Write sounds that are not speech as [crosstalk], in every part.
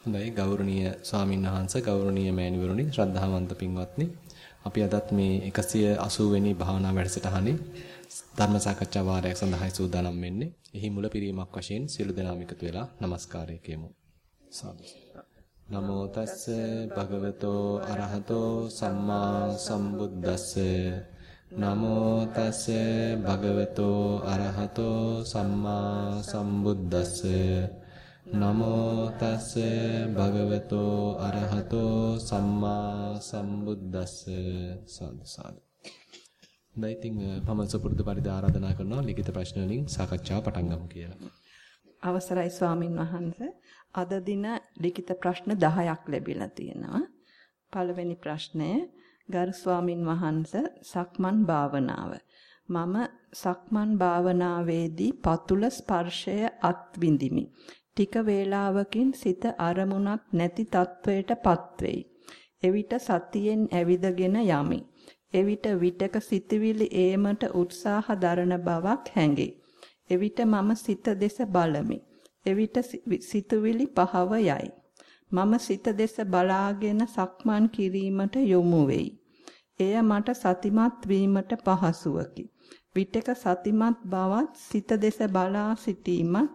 හොඳයි ගෞරවනීය ස්වාමීන් වහන්සේ ගෞරවනීය මෑණිවරුනි ශ්‍රද්ධාවන්ත පින්වත්නි අපි අදත් මේ 180 වෙනි භාවනා වැඩසටහනේ ධර්ම සාකච්ඡා වාරයක් සඳහායි සූදානම් වෙන්නේ. එහි මුල පිරීමක් වශයෙන් සියලු දෙනාම එකතු වෙලා নমස්කාරය කියමු. සාදු. නමෝ තස්ස භගවතෝ අරහතෝ සම්මා සම්බුද්දස්ස නමෝ තස්ස භගවතෝ අරහතෝ සම්මා සම්බුද්දස්ස නමෝ තස්ස භගවතෝ අරහතෝ සම්මා සම්බුද්දස්ස සාදු සාදු. දැන් ඉතින් මම සුපුරුදු පරිදි ආරාධනා කරනවා ලිඛිත ප්‍රශ්න වලින් සාකච්ඡාව පටන් ගමු කියලා. අවසරයි ස්වාමින් වහන්සේ අද දින ලිඛිත ප්‍රශ්න 10ක් ලැබිලා තියෙනවා. පළවෙනි ප්‍රශ්නය ගරු ස්වාමින් වහන්සේ සක්මන් භාවනාව. මම සක්මන් භාවනාවේදී පතුල ස්පර්ශය අත්විඳිමි. ටික වේලාවකින් සිත අරමුණක් නැති තත්වයටපත් වෙයි. එවිට සතියෙන් ඇවිදගෙන යමි. එවිට විටක සිතවිලි ඒමට උත්සාහ දරන බවක් හැඟේ. එවිට මම සිත දෙස බලමි. එවිට සිතුවිලි පහව යයි. මම සිත දෙස බලාගෙන සක්මන් කිරීමට යොමු වෙයි. එය මට සතිමත් වීමට පහසුවකි. විටක සතිමත් බවත් සිත දෙස බලා සිටීමත්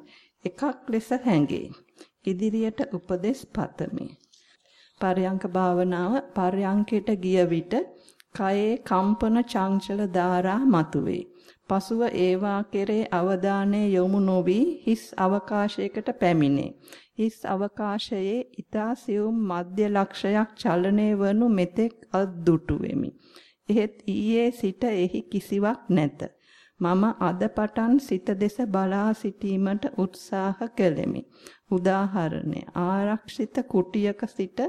එකක් ලෙස හැඟේ. ඉදිරියට උපදෙස් පතමි. පරයන්ක භාවනාව පරයන්කයට ගිය විට කයේ කම්පන චංචල ධාරා මතුවේ. පසුව ඒවා කෙරේ අවධානය යොමු නොවි හිස් අවකාශයකට පැමිණේ. හිස් අවකාශයේ ඊතා සියුම් මධ්‍ය ලක්ෂයක් චලනය වනු මෙතෙක් අද්දුටු වෙමි. එහෙත් ඊයේ සිට එහි කිසිවක් නැත. මම අද පටන් සිත දෙස බලා සිටීමට උත්සාහ කළෙමි. උදාහරණය ආරක්ෂිත කුටියක සිට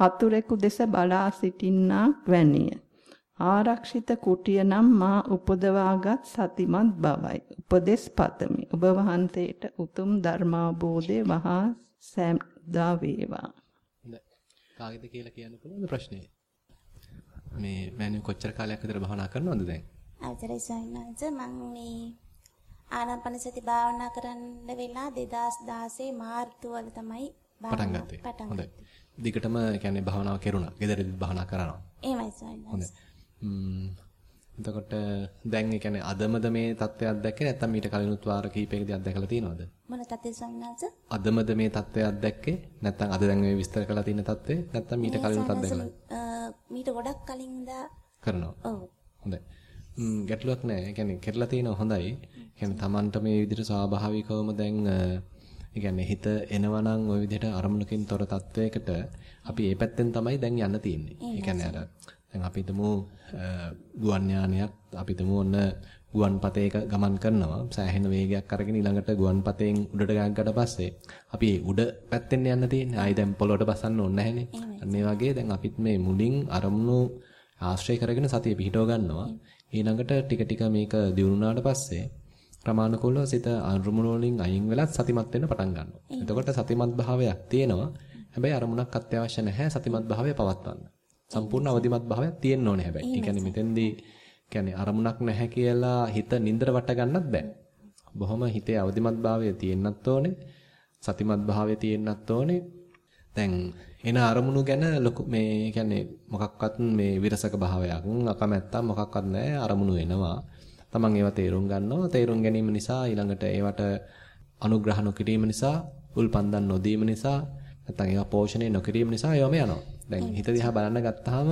හතුරෙකු දෙස බලා සිටින්නාක් වැනිය. ආරක්ෂිත කුටිය නම් මා උපදවාගත් සතිමත් බවයි. උපදෙස් පතමි. ඔබ වහන්සේට උතුම් ධර්මාබෝධය වහා සෑමදා වේවා. කාගෙද කියලා කියන්න පුළුවන්ද ප්‍රශ්නේ? මේ මෑණියෝ කොච්චර කාලයක් විතර භවනා කරනවද දැන්? අවසරයි ස්වාමීන් මං මේ ආනාපාන සති භාවනා කරන්න වෙලා 2016 මාර්තු වල තමයි පටන් ගත්තේ. හොඳයි. දිගටම يعني භාවනාව කෙරුණා. ගෙදරදීත් භාවනා කරනවා. එහෙමයි ස්වාමීන් වහන්සේ. හොඳයි. එතකොට දැන් ඒ කියන්නේ අදමද මේ தත්ත්වයක් දැක්කේ නැත්නම් ඊට කලිනුත් වාර කීපයකදී අත්දැකලා තියෙනවද? මොන தත්ත්වයේ සංඥාස? අදමද මේ தත්ත්වයක් දැක්කේ නැත්නම් අද දැන් මේ විස්තර කරලා තියෙන தත්ත්වය නැත්නම් ඊට කලිනුත් අත්දැකලා? මීට ගොඩක් කලින් ඉඳලා කරනවා. ඔව්. හොඳයි. ගැටලුවක් නැහැ. ඒ කියන්නේ කෙරලා තියෙනවා හොඳයි. ඒ කියන්නේ Tamanට මේ විදිහට ස්වාභාවිකවම දැන් ඒ කියන්නේ හිත එනවනම් ওই විදිහට අරමුණකින් තොර තත්වයකට අපි ඒ පැත්තෙන් තමයි දැන් යන්න තියෙන්නේ. ඒ කියන්නේ අර දැන් අපි හිතමු ගුවන් යානයක් අපි හිතමු ඔන්න ගුවන් පතේක ගමන් කරනවා සෑහෙන වේගයක් අරගෙන ඊළඟට ගුවන් පතෙන් උඩට ගාගකට පස්සේ අපි උඩ පැත්තෙන් යන්න තියෙන්නේ. ආයි දැන් පොළොවට බසන්න ඕනේ නැහනේ. අන්න ඒ වගේ දැන් අපිත් මේ මුලින් අරමුණු ආශ්‍රය කරගෙන සතිය පිහිටව ගන්නවා. ඊළඟට ටික ටික මේක දියුණුනාට පස්සේ ප්‍රමාණිකෝලව සිත අරුමුණ වලින් අයින් වෙලත් සතිමත් වෙන්න පටන් ගන්නවා. එතකොට සතිමත් භාවයක් තියෙනවා. හැබැයි අරමුණක් අත්‍යවශ්‍ය නැහැ සතිමත් භාවය පවත්වන්න. සම්පූර්ණ අවදිමත් භාවයක් තියෙන්න ඕනේ හැබැයි. ඒ කියන්නේ මෙතෙන්දී කියන්නේ අරමුණක් නැහැ කියලා හිත නින්දර වට ගන්නත් බෑ. බොහොම හිතේ අවදිමත් භාවය තියෙන්නත් ඕනේ. සතිමත් භාවය තියෙන්නත් ඕනේ. දැන් එන අරමුණු ගැන ලොකු මේ කියන්නේ මොකක්වත් මේ විරසක භාවයක් අකමැත්තක් මොකක්වත් නැහැ අරමුණු එනවා. Taman ඒවා තේරුම් ගන්නවා. තේරුම් ගැනීම නිසා ඊළඟට ඒවට අනුග්‍රහ නොකිරීම නිසා, උල්පන්දන් නොදීම නිසා, නැත්නම් ඒවා පෝෂණය නොකිරීම නිසා ඒවම යනවා. දැන් හිත දිහා බලන්න ගත්තාම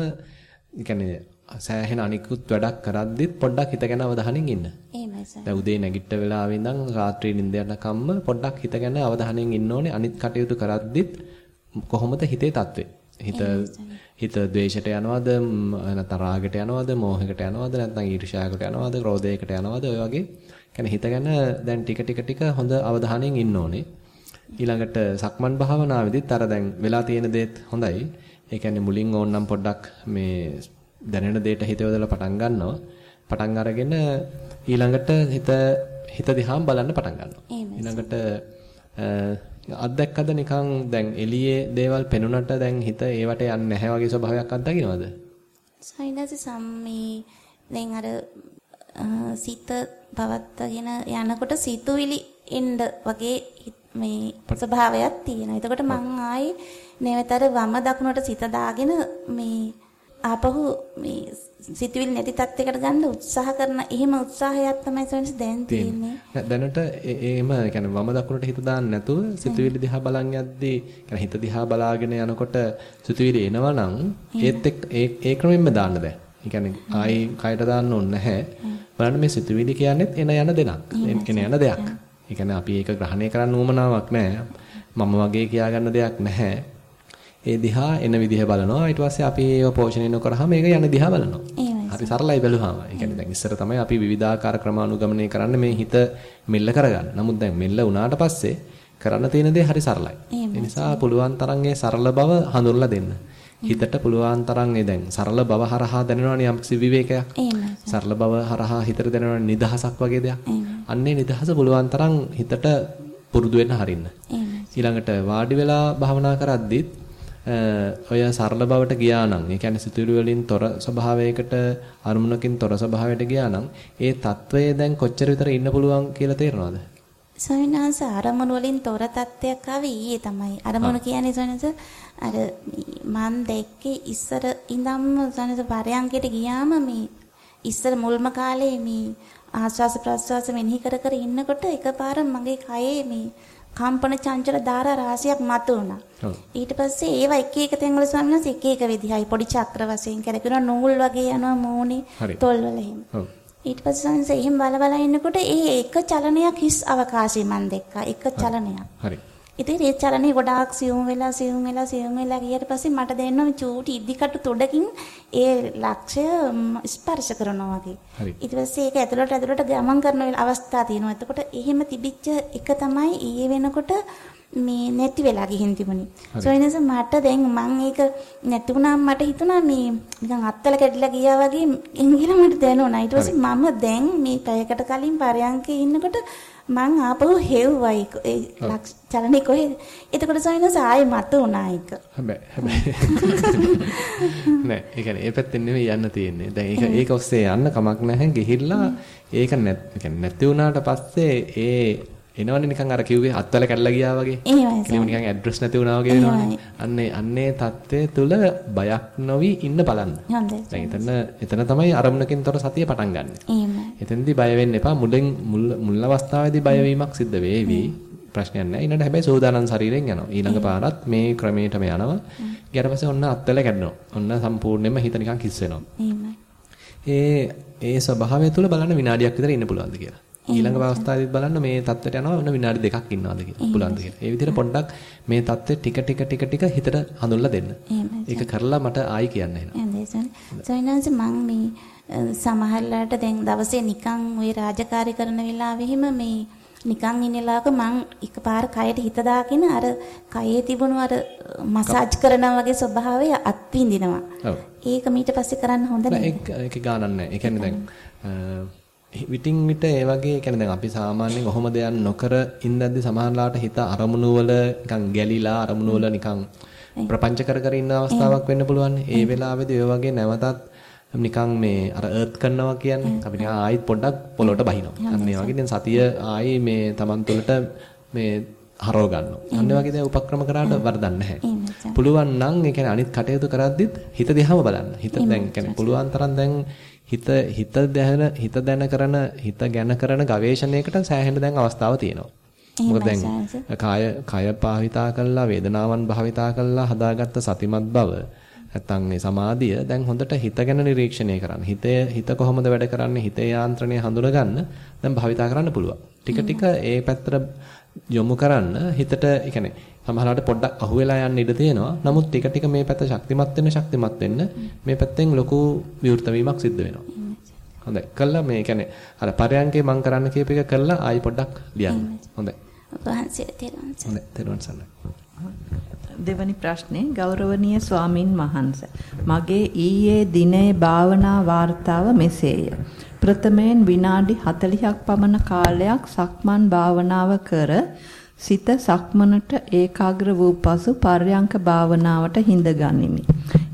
කියන්නේ සෑහෙන අනිකුත් වැඩක් කරද්දිත් පොඩ්ඩක් හිත ගැන අවධානයෙන් ඉන්න. එහෙමයි සර්. දැන් උදේ නැගිට වෙලාවෙ ඉඳන් රාත්‍රියේ නිින්ද යනකම්ම පොඩ්ඩක් හිත ගැන අවධානයෙන් ඉන්න ඕනේ. අනිත් කටයුතු කරද්දිත් කොහොමද හිතේ තත්ත්වය? හිත හිත ද්වේෂයට යනවද? නැත්නම් රාගයට යනවද? මෝහයකට යනවද? නැත්නම් ඊර්ෂ්‍යාවකට යනවද? ක්‍රෝධයකට යනවද? ඔය වගේ. කියන්නේ හිත ගැන දැන් ටික ටික ටික හොඳ අවධානයෙන් ඉන්න ඕනේ. ඊළඟට සක්මන් භාවනාවේදීත් අර දැන් වෙලා තියෙන දේත් හොඳයි. ඒ කියන්නේ මුලින් ඕනනම් පොඩ්ඩක් මේ දැනෙන දේට හිත යොදලා පටන් ගන්නවා. පටන් අරගෙන ඊළඟට හිත හිත දිහාම බලන්න පටන් ගන්නවා. ඊළඟට අත්දැක්කද නිකන් දැන් එළියේ දේවල් පෙනුනට දැන් හිත ඒවට යන්නේ නැහැ වගේ ස්වභාවයක් අත්දකින්නවද? සයිනස සම්මේ දැන් අර සිත පවත්වාගෙන යනකොට සිතුවිලි එන්න වගේ මේ ස්වභාවයක් තියෙනවා. එතකොට මං ආයි නැවතර වම දකුණට සිත දාගෙන මේ ආපහු මේ සිතුවිලි නැති තත්යකට ගන්න උත්සාහ කරන එහෙම උත්සාහයක් තමයි සොයන්ස් දැන් තියෙන්නේ. දැනට එහෙම يعني වම දකුණට හිත දාන්න නැතුව සිතුවිලි දිහා බලන් යද්දී يعني හිත දිහා බලාගෙන යනකොට සිතුවිලි එනවා නම් ඒත් ඒ ඒ ක්‍රමෙන්ම දාන්න දැන්. ඒ කියන්නේ ආයි කයට දාන්න ඕනේ නැහැ. බලන්න මේ සිතුවිලි කියන්නේත් එන යන දෙයක්. එන යන දෙයක්. ඒ කියන්නේ අපි ඒක ග්‍රහණය කරන්න උවමනාවක් නැහැ. මම වගේ කියාගන්න දෙයක් නැහැ. ඒ දිහා එන විදිහ බලනවා. ඊට පස්සේ අපි ඒව පෝෂණය නොකරහම මේක යන දිහා බලනවා. හරි සරලයි බැලුවාම. ඒ කියන්නේ දැන් ඉස්සර තමයි අපි විවිධාකාර ක්‍රමානුගමනය කරන්න මේ හිත මෙල්ල කරගන්න. නමුත් දැන් මෙල්ල වුණාට පස්සේ කරන්න තියෙන දේ හරි සරලයි. ඒ නිසා පුළුවන් තරම් සරල බව හඳුන්ලා දෙන්න. හිතට පුළුවන් තරම් දැන් සරල බව හරහා දැනෙනවනේ යම්කිසි විවේකයක්. සරල බව හරහා හිතට දැනෙන නිදහසක් වගේ දෙයක්. අන්නේ නිදහස පුළුවන් තරම් හිතට පුරුදු වෙන්න හරින්න. ඊළඟට වාඩි වෙලා භාවනා කරද්දිත් ඔය සරල බවට ගියා නම් ඒ කියන්නේ සිතුවිලි වලින් තොර ස්වභාවයකට අරමුණකින් තොර ස්වභාවයට ගියා නම් ඒ తත්වයේ දැන් කොච්චර විතර ඉන්න පුළුවන් කියලා තේරෙනවද? සවිනාස අරමුණු වලින් තොර තත්ත්වයක් ආවේ ඊයේ තමයි. අරමුණු කියන්නේ සවිනාස අර මන් දැක්කේ ඉස්සර ඉඳන්ම සවිනාස පරයන්කයට ගියාම මේ ඉස්සර මුල්ම කාලේ මේ ආස්වාස ප්‍රස්වාස මෙනෙහි කර කර ඉන්නකොට එකපාර මගේ කයේ මේ කම්පන චංචල ධාරා රාශියක් මතුවුණා. ඊට පස්සේ ඒවා එක එක තැන්වල ස්වාමීන් වහන්සේ එක එක විදිහයි පොඩි චක්‍ර වශයෙන් කරකිනවා නූල් වගේ යනවා මූණේ තොල් වල එහෙම. ඊට පස්සේ ස්වාමීන් වහන්සේ එහෙම බල බල ඉන්නකොට ඒ එක චලනයක් හිස් අවකාශය මම දැක්කා. එක චලනයක්. හරි. ඉතින් ඒ චලනේ ගොඩාක් සියුම් වෙලා සියුම් වෙලා සියුම් වෙලා ගියට පස්සේ මට දැනෙනවා චූටි ඉදිකටු තොඩකින් ඒ ලක්ෂය ස්පර්ශ කරනවා වගේ. ඊට පස්සේ ඒක ඇතුළට ඇතුළට ගමන් කරන අවස්ථා තියෙනවා. එතකොට එහෙම තිබිච්ච එක තමයි ඊයේ වෙනකොට මේ නැති වෙලා ගිහින් තිබුණේ. සොයිනස මට දැන් මම ඒක නැති වුණාම මට හිතුණා මේ නිකන් අත්තල කැඩිලා ගියා වගේ එංගිලා මට දැනුණා. ඊට පස්සේ මම දැන් මේ පැයකට කලින් පරයන්කේ ඉන්නකොට මං ආපහු හෙව්වයි ඒ චලනේ කොහෙද? එතකොට සයිනස් ආයෙ මත වුණා ඒක. හැබැයි හැබැයි [laughs] නෑ ඒ කියන්නේ ඒ පැත්තෙන් නෙමෙයි යන්න තියෙන්නේ. දැන් ඒක ඒක ඔස්සේ යන්න කමක් නැහැ. ගිහිල්ලා ඒක නැති වුණාට පස්සේ ඒ එනවනේ නිකන් අර කිව්වේ අත්වල කැඩලා ගියා වගේ. එහෙමයි. නිකන් ඇඩ්‍රස් නැති වුණා වගේ වෙනවනේ. අන්නේ අන්නේ தත්ත්වයේ තුල බයක් නොවි ඉන්න බලන්න. දැන් එතන එතන තමයි අරමුණකින් තොර සතිය පටන් ගන්න. එහෙමයි. එතෙන්දී බය වෙන්න එපා. මුලින් මුල් අවස්ථාවේදී බය වීමක් සිද්ධ වෙවි. ප්‍රශ්නයක් නැහැ. ඊළඟට හැබැයි සෝදානම් ශරීරයෙන් යනවා. ඊළඟ පාරත් මේ ක්‍රමයටම යනවා. ඊට පස්සේ ඔන්න අත්වල කැඩෙනවා. ඔන්න සම්පූර්ණයෙන්ම හිත නිකන් කිස් වෙනවා. එහෙමයි. ඒ ඒ ස්වභාවය තුල බලන්න විනාඩියක් විතර ඉන්න පුළුවන්ද කියලා. ඊළඟ අවස්ථාවේදීත් බලන්න මේ தත්ත්වයට යනවා වෙන විනාඩි දෙකක් ඉන්නවාද කියලා. පුළුවන්ද කියලා. ඒ විදිහට පොඩ්ඩක් මේ தත්ත්වෙ ටික ටික ටික ටික හිතට හඳුන්ලා දෙන්න. ඒක කරලා මට ආයි කියන්න එනවා. සයිනන්ස් මං මේ සමහරලාට දැන් දවසේ නිකන් ওই රාජකාරී කරන වෙලාවෙහිම මේ නිකන් ඉන්නලාක මං එකපාර කයට හිත දාගෙන අර කයේ තිබුණු අර මසාජ් කරනවා වගේ ස්වභාවය අත්විඳිනවා. ඒක මීට පස්සේ කරන්න හොඳ නෑ. ඒක ඒක ගානක් නෑ. ඒ කියන්නේ දැන් විටින් විට ඒ වගේ කියන්නේ දැන් අපි සාමාන්‍යයෙන් ඔහොම දෙයක් නොකර ඉඳද්දි සමහරලාට හිත අරමුණු වල නිකන් ගැලිලා අරමුණු වල නිකන් ප්‍රපංච කර කර ඉන්න අවස්ථාවක් වෙන්න පුළුවන්. ඒ වෙලාවේදී ඔය වගේ නැවතත් නිකන් මේ අර අර්ත් කරනවා කියන්නේ අපි නිකන් ආයෙත් පොඩ්ඩක් පොළොට බහිනවා. අන්න ඒ වගේ දැන් සතිය ආයේ මේ Taman තුළට මේ හරව ගන්නවා. අන්න වගේ දැන් උපක්‍රම කරාට වරදක් නැහැ. පුළුවන් නම් ඒ කියන්නේ අනිත් කටයුතු කරද්දිත් හිත දිහාම බලන්න. හිත දැන් කියන්නේ පුළුවන් තරම් දැන් හිත හිත දැන හිත දැන කරන හිත ගැන කරන ගවේෂණයකට සෑහෙන දැන් අවස්ථාව තියෙනවා. මොකද දැන් කාය කය භාවිතා කළා වේදනාවන් භාවිතා කළා හදාගත්ත සතිමත් බව නැත්තම් මේ සමාධිය දැන් හොඳට හිත ගැන නිරීක්ෂණය කරන්න. හිතේ හිත කොහොමද වැඩ කරන්නේ හිතේ යාන්ත්‍රණය හඳුනගන්න දැන් භාවිතා කරන්න පුළුවන්. ටික ටික ඒ පැත්තට යොමු කරන්න හිතට ඒ සමහරවිට පොඩ්ඩක් අහුවෙලා යන්න ඉඩ තියෙනවා. නමුත් ටික ටික මේ පැත්ත ශක්තිමත් වෙන්න ශක්තිමත් වෙන්න මේ පැත්තෙන් ලොකු විවෘත වීමක් සිද්ධ වෙනවා. හොඳයි. කළා මේ කියන්නේ අර පරයන්කේ මම කරන්න කියප එක කළා ආයි පොඩ්ඩක් ලියන්න. හොඳයි. වහන්සේ තෙරුවන් සරණයි. හොඳයි. තෙරුවන් සරණයි. දෙවැනි ප්‍රශ්නේ ගෞරවනීය ස්වාමින් වහන්සේ මගේ ඊයේ දිනේ භාවනා වාර්තාව මෙසේය. ප්‍රථමයෙන් විනාඩි 40ක් පමණ කාලයක් සක්මන් භාවනාව කර සිත සක්මනට ඒකාග්‍ර වූ පසු පර්යංක භාවනාවට හිඳ ගනිමි.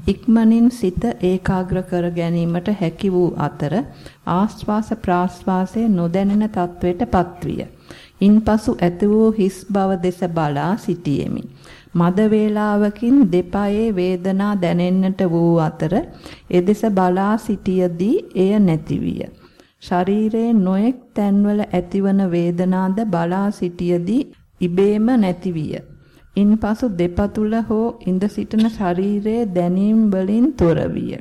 ඉක්මනින් සිත ඒකාග්‍ර කර ගැනීමට හැකි වූ අතර ආස්වාස ප්‍රාස්වාසයේ නොදැනෙන තත්වයට පත්විය. ඉන්පසු ඇති වූ හිස් බව දෙස බලා සිටියෙමි. මද වේලාවකින් දෙපයේ වේදනා දැනෙන්නට වූ අතර එදෙස බලා සිටියදී එය නැති විය. ශරීරයේ නොයෙක් තැන්වල ඇතිවන වේදනාද බලා සිටියදී ඉබේම නැති විය. ඉන්පසු දෙපතුල හෝ ඉඳ සිටින ශරීරයේ දැනීම් වලින් තොර විය.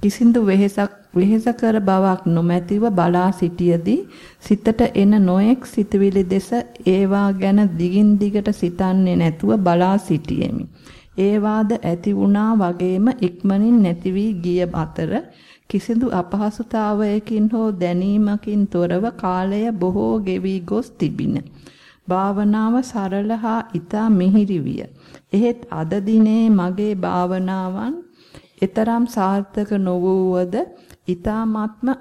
කිසිඳු වෙහෙසක් වෙහෙසකර බවක් නොමැතිව බලා සිටියදී සිතට එන නොයෙක් සිතුවිලි දෙස ඒවා ගැන දිගින් දිගට සිතන්නේ නැතුව බලා සිටියෙමි. ඒවාද ඇති වුණා වගේම ඉක්මනින් නැති වී ගිය අතර කිසිදු අපහසුතාවයකින් හෝ දැනීමකින් තොරව කාලය බොහෝ ගෙවි ගොස් තිබින. භාවනාව සරල හා ඊතා මිහිරි විය. එහෙත් අද දිනේ මගේ භාවනාවන් ඊතරම් සාර්ථක නොවුවද ඊ타ත්ම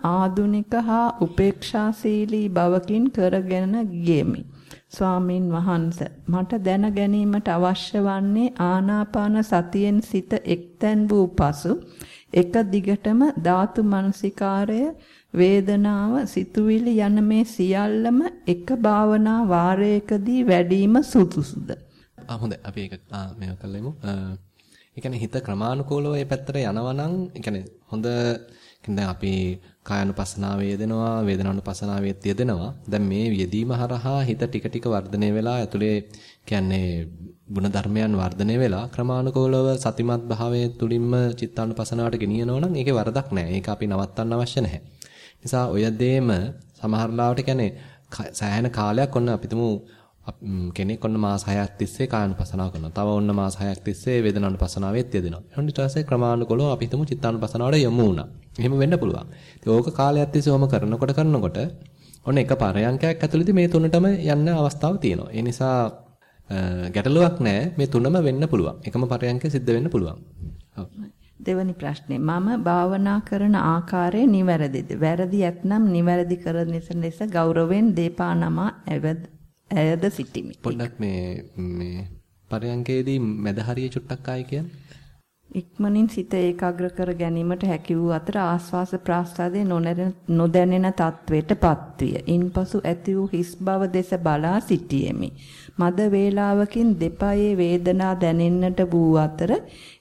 ආදුනික හා උපේක්ෂාශීලී බවකින් කරගෙන ගියෙමි. ස්වාමින් වහන්ස මට දැන ගැනීමට අවශ්‍ය වන්නේ ආනාපාන සතියෙන් සිත එක්තැන් වූ පසු එක දිගටම ධාතු මනසිකාරය වේදනාව, සිතුවිලි යන මේ සියල්ලම එක භාවනා වාරයකදී වැඩිම සුදුසුද? ආ හොඳයි අපි ඒක මේව කරලෙමු. ඒ කියන්නේ හිත ක්‍රමානුකූලව මේ පැත්තට යනවා නම්, ඒ කියන්නේ හොඳ දැන් අපි කායानुපසනාව වේදෙනවා, වේදනානුපසනාවෙත් යෙදෙනවා. දැන් මේ යෙදීම හරහා හිත ටික ටික වර්ධනය වෙලා ඇතුලේ කියන්නේ ගුණ ධර්මයන් වර්ධනය වෙලා ක්‍රමානුකූලව සතිමත් භාවයේ තුලින්ම චිත්තානුපසනාවට ගෙනියනවා නම් ඒකේ වරදක් නැහැ. ඒක අපි නවත්තන්න අවශ්‍ය නැහැ. නිසා ඔය දේම සමහර ලාවට කියන්නේ සෑහෙන කාලයක් ඔන්න අපිටම කෙනෙක් ඔන්න මාස 6ක් තිස්සේ කායानुපසනාව කරනවා. තව ඔන්න මාස 6ක් තිස්සේ වේදනානුපසනාවෙත් යෙදෙනවා. ඊට පස්සේ ක්‍රමානුකූලව අපි හිතමු චිත්තානුපසනාවට යමු වුණා. එහෙම වෙන්න පුළුවන්. ඉතින් ඕක කාලයක් තිස්සේ ඔහම කරනකොට කරනකොට ඔන්න එක පරයන්කයක් ඇතුළතදී මේ තුනටම යන්න අවස්ථාව තියෙනවා. ඒ නිසා ගැටලුවක් නැහැ. මේ තුනම වෙන්න පුළුවන්. එකම පරයන්කේ සිද්ධ වෙන්න පුළුවන්. දෙවැනි ප්‍රශ්නේ මම භාවනා කරන ආකාරය නිවැරදිද? වැරදි ඇතනම් නිවැරදි කරන ලෙස ගෞරවයෙන් දීපා නම ඇයද සිටිමි. පොඩ්ඩක් මේ මේ පරයන්කේදී මැද හරිය චුට්ටක් ආයි කියන්නේ. ඉක්මනින් සිත ඒකාග්‍ර කර ගැනීමට හැකි වූ අතර ආස්වාස ප්‍රාස්වාදයේ නොදැනෙන තත්වයටපත් විය. ඉන්පසු ඇති වූ හිස් බව දෙස බලා සිටියෙමි. මද වේලාවකින් දෙපයේ වේදනා දැනෙන්නට වූ අතර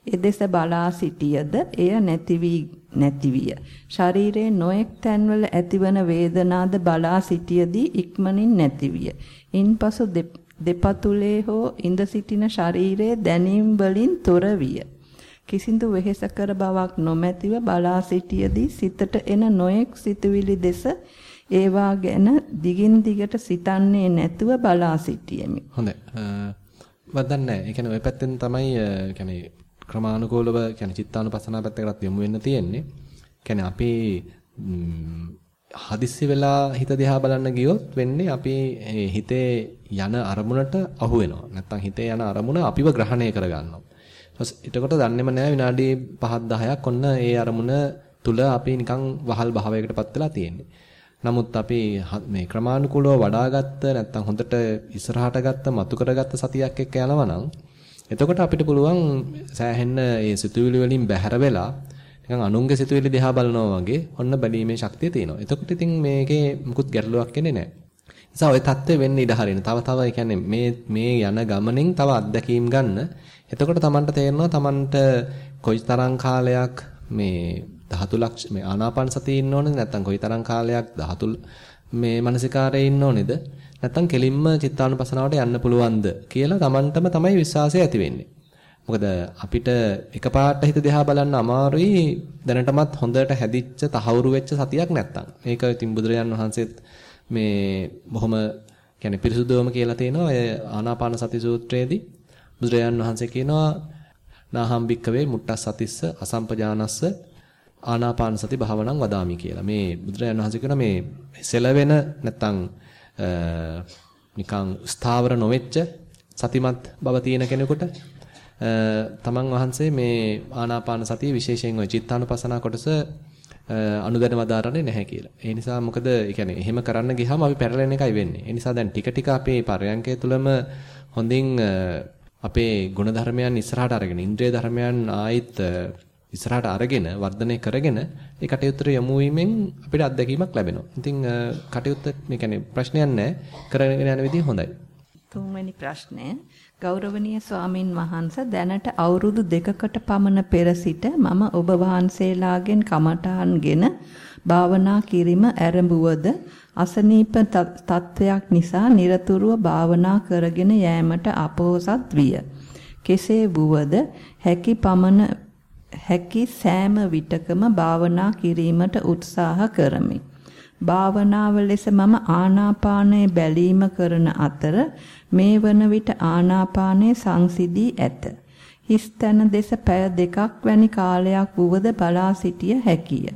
එදෙස බලා සිටියද එය නැති වී නැති විය. ශරීරයේ නොඑක් තැන්වල ඇතිවන වේදනාද බලා සිටියදී ඉක්මනින් නැති විය. ඉන්පසු දෙපතුලේ හෝ ඉඳ සිටින ශරීරයේ දැනීම් වලින් තොර විය. කිසිදු වෙහෙසකර බවක් නොමැතිව බලා සිටියදී සිතට එන නොයෙක් සිතුවිලි දෙස ඒවා ගැන දිගින් දිගට සිතන්නේ නැතුව බලා සිටියෙමි. හොඳයි. වදන්නේ නැහැ. ඒ කියන්නේ ওই පැත්තෙන් තමයි කියන්නේ ක්‍රමානුකූලව කියන්නේ චිත්තානුපස්සනා පැත්තකටත් යොමු වෙන්න තියෙන්නේ. කියන්නේ අපි හදිස්සි වෙලා හිත දිහා බලන්න ගියොත් වෙන්නේ අපි හිතේ යන අරමුණට අහු වෙනවා. නැත්තම් හිතේ යන අරමුණ අපිව ග්‍රහණය කරගන්නවා. එතකොට දන්නේම නැහැ විනාඩි 5ක් 10ක් ඔන්න ඒ අරමුණ තුල අපි නිකන් වහල් භාවයකටපත් වෙලා තියෙන්නේ. නමුත් අපි මේ ක්‍රමානුකූලව වඩාගත්ත නැත්නම් හොඳට ඉස්සරහට ගත්ත මතු කරගත්ත සතියක් එක්ක යනවා නම් එතකොට අපිට පුළුවන් සෑහෙන්න ඒ සිතුවිලි වලින් බැහැර වෙලා නිකන් අනුන්ගේ සිතුවිලි දිහා බලනවා වගේ ඔන්න බැලීමේ ශක්තිය තියෙනවා. එතකොට ඉතින් මේකේ මුකුත් ගැටලුවක් එන්නේ නැහැ. නිසා ওই தත්ත්වෙ වෙන්න ඉඩ හරින. තව තව ඒ කියන්නේ මේ මේ යන ගමනෙන් තව අත්දැකීම් ගන්න. එතකොට Tamanට තේරෙනවා Tamanට කොයි තරම් කාලයක් මේ ධාතු ලක්ෂ මේ ආනාපාන සතියේ ඉන්න ඕනේද නැත්නම් කොයිතරම් කාලයක් ධාතු මේ මානසිකාරයේ ඉන්න ඕනේද නැත්නම් කෙලින්ම චිත්තානුපසනාවට යන්න පුළුවන්ද කියලා Tamanටම තමයි විශ්වාසය ඇති වෙන්නේ. මොකද අපිට එකපාරට හිත දිහා බලන්න අමාරුයි දැනටමත් හොඳට හැදිච්ච තහවුරු වෙච්ච සතියක් නැත්තම්. මේක ඉතින් බුදුරජාන් වහන්සේත් මේ බොහොම කියන්නේ පිරිසුදුවම කියලා තියෙනවා ඔය ආනාපාන සති සූත්‍රයේදී බුදුරජාන් වහන්සේ කියනවා නාහම් භික්කවේ මුට්ටස් සතිස්ස අසම්පජානස්ස ආනාපාන සති භාවනං වදාමි කියලා. මේ බුදුරජාන් වහන්සේ කියන මේ සෙලවෙන නැත්තම් නිකං ස්ථාවර නොවෙච්ච සතිමත් බව තියෙන කෙනෙකුට තමන් වහන්සේ මේ ආනාපාන සතිය විශේෂයෙන් ওই චිත්තානුපසනා කොටස අනුදැන වදාරන්නේ නැහැ කියලා. ඒ නිසා මොකද ඒ කියන්නේ එහෙම කරන්න ගියාම අපි පැටලෙන එකයි වෙන්නේ. ඒ නිසා දැන් ටික ටික අපේ පරයන්කය තුළම හොඳින් අපේ ගුණධර්මයන් ඉස්සරහට අරගෙන ඉන්ද්‍රිය ධර්මයන් ආයිත් ඉස්සරහට අරගෙන වර්ධනය කරගෙන ඒ කටයුත්තට යොමු වීමෙන් අපිට අත්දැකීමක් ලැබෙනවා. ඉතින් කටයුත්ත මේ කියන්නේ ප්‍රශ්නයක් නැහැ. කරගෙන යන විදිහ හොඳයි. තුන්වෙනි ප්‍රශ්නය ගෞරවනීය ස්වාමින් වහන්සේ දැනට අවුරුදු දෙකකට පමණ පෙර සිට මම ඔබ වහන්සේලාගෙන් කමඨහන්ගෙන භාවනා කිරීම ආරම්භුවද අසනීප තත්වයක් නිසා নিরතුරුව භාවනා කරගෙන යෑමට අපොහසත් විය. කෙසේ වුවද හැකි පමණ හැකි සෑම විටකම භාවනා කිරීමට උත්සාහ කරමි. භාවනාව ලෙස මම ආනාපානය බැලීම කරන අතර මේ වන විට ආනාපානය සංසිදී ඇත. හිස්තන දෙස පැය දෙකක් වැනි කාලයක් වුවද බලා සිටිය හැකිය.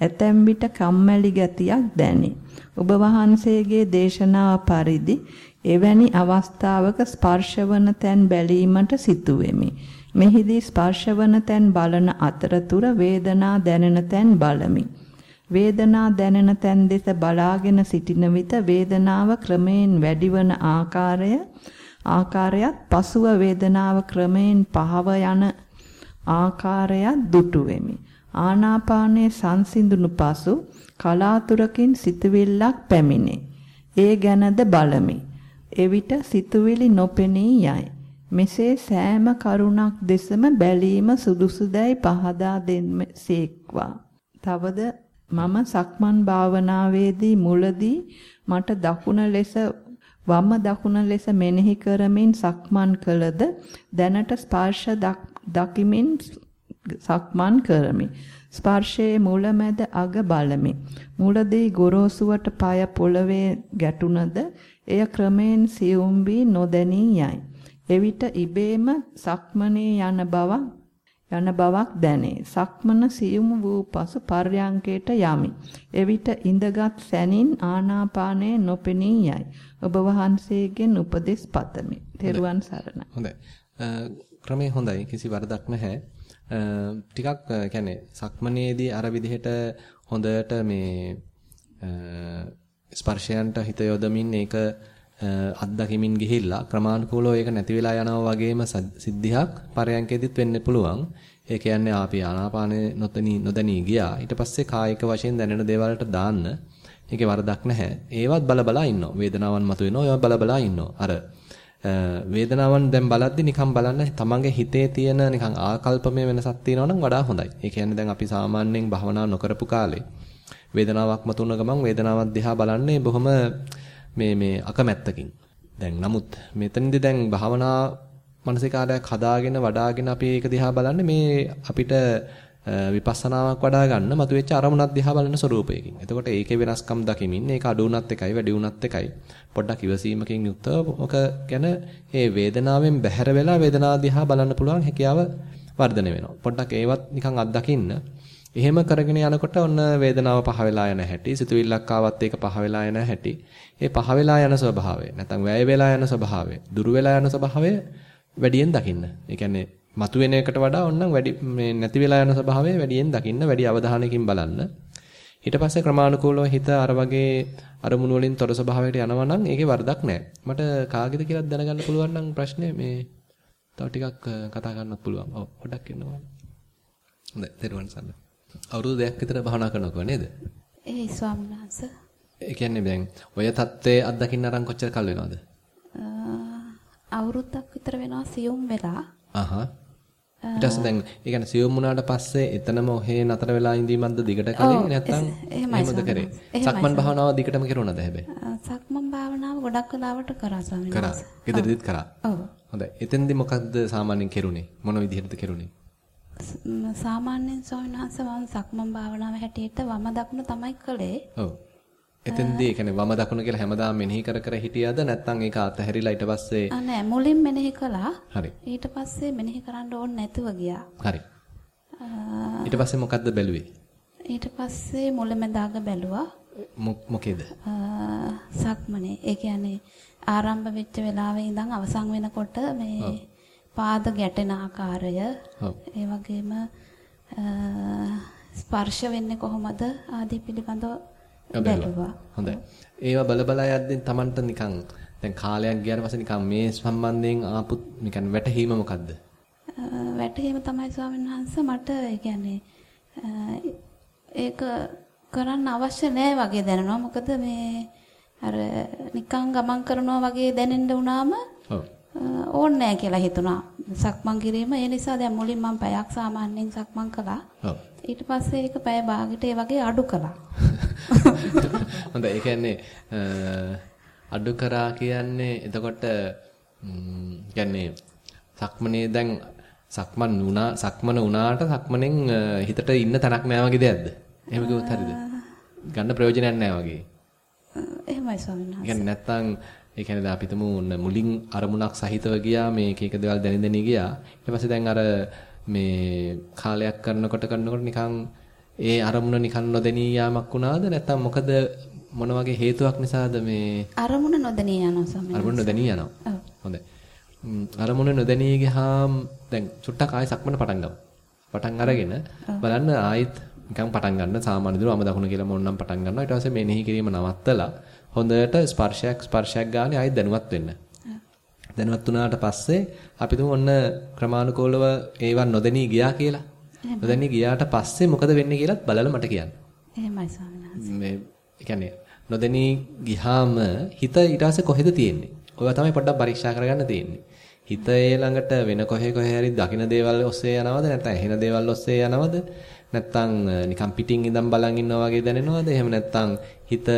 ඇතැම් විට කම්මැලි ගතියක් දැනේ. ඔබ වහන්සේගේ දේශනාව පරිදි එවැනි අවස්ථාවක ස්පර්ශවන තැන් බැලීමට සිටුවෙමි. මෙහිදී ස්පර්ශවන තැන් බලන අතරතුර වේදනා දැනෙන තැන් බලමි. වේදනා දැනෙන තැන් දෙස බලාගෙන සිටින විට වේදනාව ක්‍රමයෙන් වැඩිවන ආකාරය ආකාරයත් පසුව වේදනාව ක්‍රමයෙන් පහව යන ආකාරයත් දුටු වෙමි. ආනාපානයේ සංසිඳුණු පසු කලාතුරකින් සිතුවිල්ලක් පැමිණේ. ඒ ගැනද බලමි. එවිට සිතුවිලි නොපෙනී යයි. මෙසේ සෑම කරුණක් දෙසම බැලීම සුදුසුදැයි පහදා දෙන්නසේක්වා. තවද මම සක්මන් භාවනාවේදී මුලදී මට දකුණ ලෙස වම දකුණ ලෙස මෙනෙහි කරමින් සක්මන් කළද දැනට ස්පර්ශ දකිමින් සක්මන් කරමි. ස්පර්ශයේ මුලමැද අග බලමි. මුලදී ගොරෝසුවට পায় පොළවේ ගැටුණද එය ක්‍රමෙන් සියුම් වී නොදැනී යයි. එවිට ඉබේම සක්මනේ යන බවක් යන බවක් දැනේ. සක්මන සියුම් වූ පසු පර්යංකයට යමි. එවිට ඉඳගත් සැනින් ආනාපානය නොපෙනී යයි. ඔබ වහන්සේගෙන් උපදෙස් පතමි. තෙරුවන් සරණයි. හොඳයි. ක්‍රමේ හොඳයි. කිසි වරදක් නැහැ. ටිකක් කියන්නේ සක්මනේදී අර විදිහට හොඳට මේ ස්පර්ශයන්ට හිත යොදමින් ඒක අත්දකිමින් ගිහිල්ලා ක්‍රමානුකූලව ඒක නැති වෙලා යනවා වගේම සිද්ධියක් පරයන්කෙදිත් වෙන්න පුළුවන්. ඒ කියන්නේ අපි ආනාපානේ නොතනී නොදැනී ගියා. ඊට පස්සේ කායික වශයෙන් දැනෙන දේවල්ට දාන්න ඒකේ වරදක් නැහැ. ඒවත් බල බලා ඉන්නවා. වේදනාවන් මතුවෙනවා. ඒවා බල බලා ඉන්නවා. අර වේදනාවන් දැන් බලද්දි නිකන් බලන්න තමන්ගේ හිතේ තියෙන නිකන් ආකල්පමය වෙනසක් තියෙනවා නම් වඩා හොඳයි. ඒ කියන්නේ දැන් අපි සාමාන්‍යයෙන් භවනා නොකරපු කාලේ වේදනාවක් මතුවන ගමන් වේදනාවක් දිහා බලන්නේ බොහොම මේ මේ අකමැත්තකින්. දැන් නමුත් මෙතනදී දැන් භාවනා මානසිකාරයක් හදාගෙන වඩාගෙන අපි ඒක දිහා බලන්නේ මේ අපිට විපස්සනාවක් වඩා ගන්න මතුවෙච්ච අරමුණක් දිහා බලන ස්වරූපයකින්. එතකොට ඒකේ වෙනස්කම් දකිමින් ඒක අඩු වුණත් එකයි වැඩි වුණත් එකයි. පොඩ්ඩක් ඉවසීමකින් යුක්තව ඔක ගැන ඒ වේදනාවෙන් බැහැර වෙලා වේදනාව දිහා බලන්න පුළුවන් හැකියාව වර්ධනය වෙනවා. පොඩ්ඩක් ඒවත් නිකන් අත්දකින්න. එහෙම කරගෙන යනකොට ඔන්න වේදනාව පහ වෙලා යන හැටි, සිතුවිල්ලක් ආවත් ඒක පහ වෙලා යන හැටි. ඒ පහ වෙලා යන ස්වභාවය, නැත්නම් වැය වෙලා යන ස්වභාවය, දුරු වෙලා යන ස්වභාවය වැඩියෙන් දකින්න. ඒ කියන්නේ මතුවෙන එකට වඩා ඕනනම් වැඩි මේ නැති වෙලා යන ස්වභාවය වැඩියෙන් දකින්න වැඩි අවධානයකින් බලන්න. ඊට පස්සේ ක්‍රමානුකූලව හිත අර වගේ අරමුණු වලින් තොර ස්වභාවයකට යනවා නම් ඒකේ වරදක් නැහැ. මට කාගෙද කියලා දැනගන්න පුළුවන් නම් ප්‍රශ්නේ මේ තව ටිකක් කතා කරන්නත් පුළුවන්. ඔව් පොඩ්ඩක් ඉන්නවා. හොඳයි, දරුවන් සන්න. අවුරුදු දෙකක් විතර භාවනා කරනකෝ නේද? ඒ ස්වාමීන් වහන්සේ. ඒ කියන්නේ දැන් ඔය தත්ත්වයේ අත්දකින්න අරන් කොච්චර කල් වෙනවද? අවුරුද්දක් විතර වෙනවා සියුම් වෙලා. අහහ. ඊට පස්සේ දැන් ඒ කියන්නේ සියුම් වුණාට පස්සේ එතනම ඔහේ නතර වෙලා ඉඳීමක්ද දිගට කලින් නැත්නම් එහෙමද කරේ? සක්මන් භාවනාව දිගටම කරුණාද හැබැයි? සක්මන් භාවනාව ගොඩක් වෙලාවට කරා ස්වාමීන් කරා. ගෙදරදිත් කරා. ඔව්. හොඳයි. එතෙන්දි මොකද්ද සාමාන්‍යයෙන් කෙරුණේ? මොන විදිහටද කෙරුණේ? සාමාන්‍යයෙන් ස්වාමීන් වහන්සේ මම සක්මන් භාවනාව හැටියට වම දකුණ තමයි කළේ. ඔව්. එතෙන්දී කියන්නේ වම දකුණ කියලා හැමදාම මෙනෙහි කර කර හිටියද නැත්නම් ඒක අතහැරිලා ඊට පස්සේ නෑ මුලින් මෙනෙහි කළා. හරි. ඊට පස්සේ මෙනෙහි කරන්න ඕනේ නැතුව ගියා. හරි. ඊට පස්සේ මොකද්ද බැලුවේ? ඊට පස්සේ මුලැමැදාග බැලුවා. මොකේද? සක්මනේ. ඒ කියන්නේ ආරම්භ වෙච්ච වෙලාවේ ඉඳන් අවසන් වෙනකොට මේ පාද ගැටෙන ආකාරය ඒ වගේම ස්පර්ශ වෙන්නේ කොහොමද ආදී පිළිබඳව බැලුවා. හොඳයි. ඒවා බල බල යද්දී Tamanට නිකන් දැන් කාලයක් ගියාට පස්සේ නිකන් මේ සම්බන්ධයෙන් ආපු නිකන් වැටහීම මොකද්ද? වැටහීම තමයි ස්වාමීන් වහන්සේ මට කියන්නේ ඒක කරන්න අවශ්‍ය නැහැ වගේ දැනෙනවා. මොකද මේ අර නිකන් ගමන් කරනවා වගේ දැනෙන්න වුණාම ඕනේ නැහැ කියලා හිතුණා. සක්මන් කිරීම ඒ නිසා දැන් මුලින් මම පැයක් සාමාන්‍යයෙන් සක්මන් කළා. ඊට පස්සේ ඒක පැය භාගයට ඒ වගේ අඩු කළා. [laughs] හොඳයි. ඒ කියන්නේ අඩු කරා කියන්නේ එතකොට කියන්නේ සක්මනේ දැන් සක්මන් වුණා සක්මන වුණාට සක්මනෙන් හිතට ඉන්න තැනක් නෑ වගේ දෙයක්ද? එහෙම කිව්වොත් හරියද? ගන්න ප්‍රයෝජනයක් නෑ වගේ. එහෙමයි ස්වාමීන් වහන්සේ. කියන්නේ නැත්තම් ඒ කියන්නේ දැන් අපි තුමු මුලින් අරමුණක් සහිතව ගියා මේක එක දේවල් දැනි දැනි ගියා. ඊට පස්සේ දැන් අර මේ කාලයක් කරනකොට කරනකොට නිකන් ඒ අරමුණ නිකන් නොදෙනී යාමක් වුණාද? නැත්නම් මොකද මොන වගේ හේතුවක් නිසාද මේ අරමුණ නොදෙනී යනවා සමහරවිට අරමුණ නොදෙනී යනවා. හොඳයි. අරමුණ නොදෙනී ගියාම දැන් චුට්ටක් ආයෙ සක්මන පටන් ගමු. පටන් අරගෙන බලන්න ආයෙත් නිකන් පටන් ගන්න සාමාන්‍ය දුර වම දකුණ කියලා මොන්නම් පටන් ගන්නවා. ඊට පස්සේ මෙනෙහි කිරීම නවත්තලා හොඳට ස්පර්ශයක් ස්පර්ශයක් ගානේ ආයෙ දැනුවත් වෙන්න දැනුවත් වුණාට පස්සේ අපි තුමු ඔන්න ක්‍රමානුකූලව ඒවන් නොදෙනී ගියා කියලා. නොදෙනී ගියාට පස්සේ මොකද වෙන්නේ කියලාත් බලලා මට කියන්න. එහෙමයි ස්වාමීන් වහන්සේ. නොදෙනී ගියාම හිත ඊට කොහෙද තියෙන්නේ? ඔයවා තමයි පොඩ්ඩක් පරීක්ෂා කරගන්න තියෙන්නේ. හිත ළඟට වෙන කොහේ කොහේ හරි දකින්න දේවල් ඔස්සේ යනවද නැත්නම් ඇහෙන දේවල් ඔස්සේ යනවද? නැත්තම් නිකන් පිටින් ඉඳන් බලන් ඉන්නවා වගේ දැනෙනවද? එහෙම නැත්තම් හිත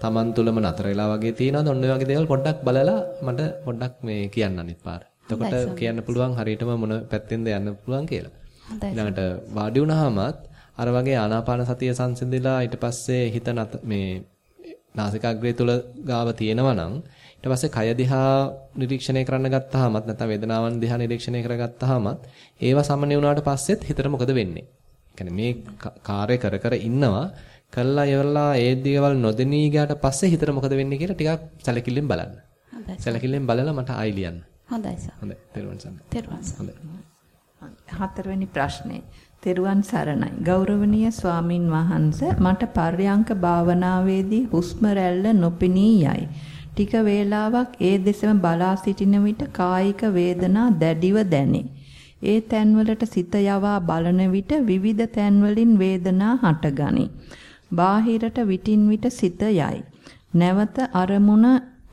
Taman තුලම නතර වෙලා වගේ තියෙනවද? ඔන්න ඔය වගේ දේවල් පොඩ්ඩක් බලලා මට පොඩ්ඩක් මේ කියන්න අනිත් පාර. එතකොට කියන්න පුළුවන් හරියටම මොන පැත්තෙන්ද යන්න පුළුවන් කියලා. ඊළඟට වාඩි වුණාමත් අර වගේ ආනාපාන සතිය සංසිඳිලා ඊට පස්සේ හිත මේ නාසිකාග්‍රය තුල ගාව තියෙනවා නම් ඊට පස්සේ කය දිහා නිරීක්ෂණය කරන්න ගත්තාමත් නැත්නම් වේදනාවන් දිහා නිරීක්ෂණය කරගත්තාමත් ඒවා සමනය වුණාට පස්සෙත් හිතට මොකද වෙන්නේ? කියන්නේ මේ කාර්ය කර කර ඉන්නවා කළා ඉවරලා ඒ දේවල් නොදෙනී ගියාට පස්සේ හිතට මොකද වෙන්නේ කියලා ටිකක් සැලකිල්ලෙන් බලන්න. හොඳයි. සැලකිල්ලෙන් බලලා මට ආයි ලියන්න. හොඳයි සර්. හොඳයි. තෙරුවන් සරණයි. තෙරුවන් සරණයි. හතරවෙනි ප්‍රශ්නේ. තෙරුවන් සරණයි. ගෞරවනීය ස්වාමින් වහන්සේ මට පර්යංක භාවනාවේදී හුස්ම රැල්ල නොපෙනී යයි. ටික වේලාවක් ඒ දෙසම බලා සිටින විට කායික වේදනා දැඩිව දැනේ. ඒ තැන්වලට සිත යවා බලන විට විවිධ තැන්වලින් වේදනා හටගනී. බාහිරට විටින් විට සිත යයි. නැවත අරමුණ